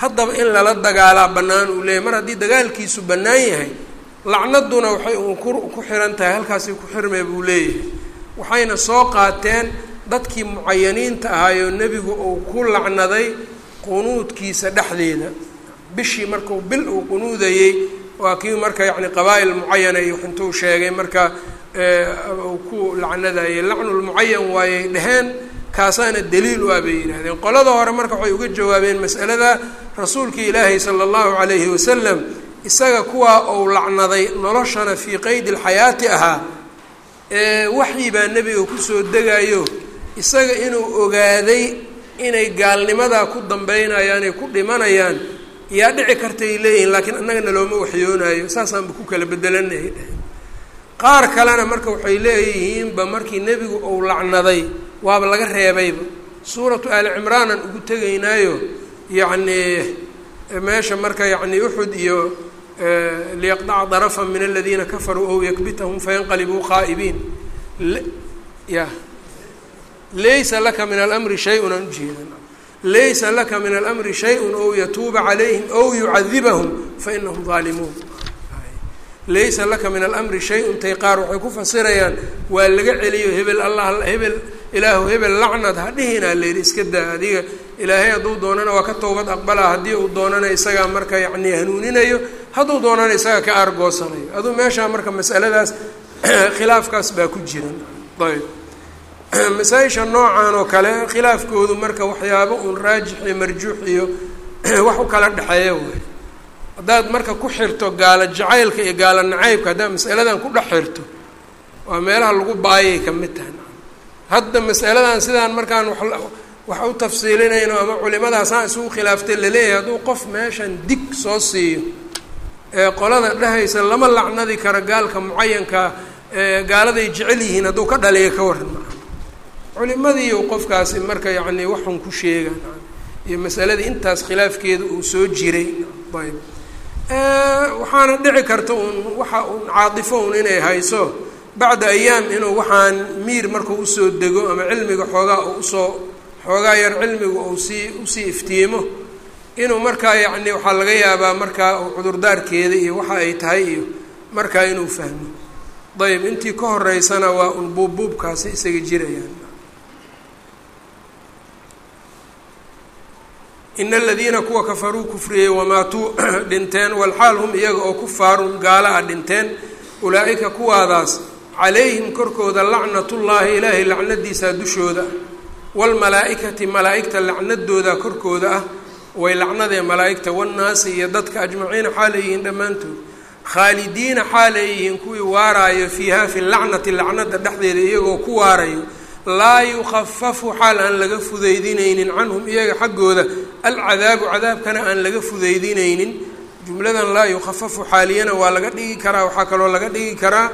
Haddaba in lala dagaalaa bannaan uu leeyahy mar haddii dagaalkiisu bannaan yahay lacnaduna waxay uun ku xiran tahay halkaasay ku xirmee buu leeyahay. Waxayna soo qaateen dadkii mucayaniinta ahaayoo nebigu uu ku lacnaday qunuudkiisa dhexdeeda. Bishii markuu bil uu qunuudayey waa kii marka yacni qabaa'il mucayana iyo intuu sheegay marka ku lacnadayay lacnulmucayan waayay dheheen kaasaana daliil u ah bay yidhahdeen qolada hore marka waxay uga jawaabeen mas'alada rasuulkii ilaahay sala allahu calayhi wasalam isaga kuwaa uu lacnaday noloshana fii qeydi alxayaati ahaa waxyi baa nebiga ku soo degayo isaga inuu ogaaday inay gaalnimadaa ku dambeynayaan ay ku dhimanayaan yaa dhici kartay leeyihiin laakiin annagana looma waxyoonaayo saasaanba ku kala bedelanahay dheheen qaar kalena marka waxay leeyihiinba markii nebigu uu lacnaday waaba laga reebayba suuratu aali cimraanaan ugu tegaynaayo yacnii meesha marka yacni uxud iyo liyaqdaca darafan min aladiina kafaruu ow yakbitahum fayanqalibuu qaa'ibiin. Ya. Laysa laka min alamri shay-un aan ujeedan laysa laka min alamri shay-un ow yatuuba calayhim ow yucadibahum fainahum daalimuun laysa laka min alamri shay-un tay qaar waxay ku fasirayaan waa laga celiyo hebel allah hebel ilaahu hebel lacnad ha dhihinaa layidhi iska daa adiga. Ilaahay hadduu doonana waa ka towbad aqbalaa haddii uu doonana isagaa marka yacni hanuuninayo hadduu doonana isagaa ka aargoosanayo. Aduu meeshaa marka masaladaas khilaafkaas baa ku jiran ayb masaa-isha noocan oo kale khilaafkoodu marka waxyaabo uun raajix iyo marjuux iyo wax u kala dhexeeya waay haddaad marka ku xirto gaalo jacaylka iyo gaalo nacaybka haddaad masaladan ku dhex xirto waa meelaha lagu baayay ka mid tahay. Hadda masaladan sidaan markaan wa wax u tafsiilinayno ama culimadaasaan isugu khilaaftay la leeyahay hadduu qof meeshan dig soo siiyo ee qolada dhehaysa lama lacnadi karo gaalka mucayankaa gaaladay jecel yihiin hadduu ka dhaliya ka waran maa culimadiiu qofkaasi marka yacni waxun ku sheegan iyo masaladii intaas khilaafkeeda uu soo jiray. Ayb waxaana dhici karta uun waxa uun caatifo un inay hayso. Bacda ayaam inuu waxaan miir markuu u soo dego ama cilmiga xoogaa uu u soo xoogaa yar cilmigu uu sii u sii iftiimo. Inuu markaa yacni waxaa laga yaabaa markaa uu cudurdaarkeeda iyo waxa ay tahay iyo markaa inuu fahmo. Ayb intii ka horeysana waa un buubbuubkaasi isaga jirayaan ina aladiina kuwa kafaruu kufriyey wamaatuu dhinteen walxaal hum iyaga oo kufaarun gaala a dhinteen ulaa-ika kuwaadaas calayhim korkooda lacnatullaahi ilaahay lacnadiisaa dushooda waalmalaa-ikati malaa-igta lacnadooda korkooda ah way lacnadee malaa-igta wannaasi iyo dadka ajmaciina xaaleyihiin dhammaantood khaalidiina xaaleeyihiin kuwii waaraayo fiiha fi lacnati lacnada dhexdeeda iyagoo ku waarayo laa yukafafu xaal aan laga fudaydinaynin canhum iyaga xaggooda alcadaabu cadaabkana aan laga fudaydinaynin. Jumladan laa yukafafu xaaliyana waa laga dhigi karaa waxaa kaloo laga dhigi karaa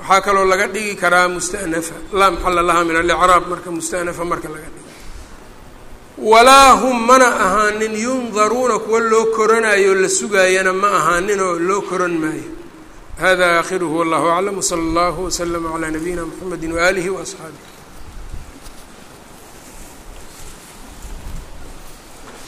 waxaa kaloo laga dhigi karaa mustanafa laa maxala laha min alicraab marka mustanafa marka laga dhigi walaa hum mana ahaanin yundaruuna kuwa loo koranayo la sugaayana ma ahaaninoo loo koran maayo. Hada aakhiruhu wallahu aclam wsala allahu wslama calaa nabiyina mxamedi waaalihi waasxaabih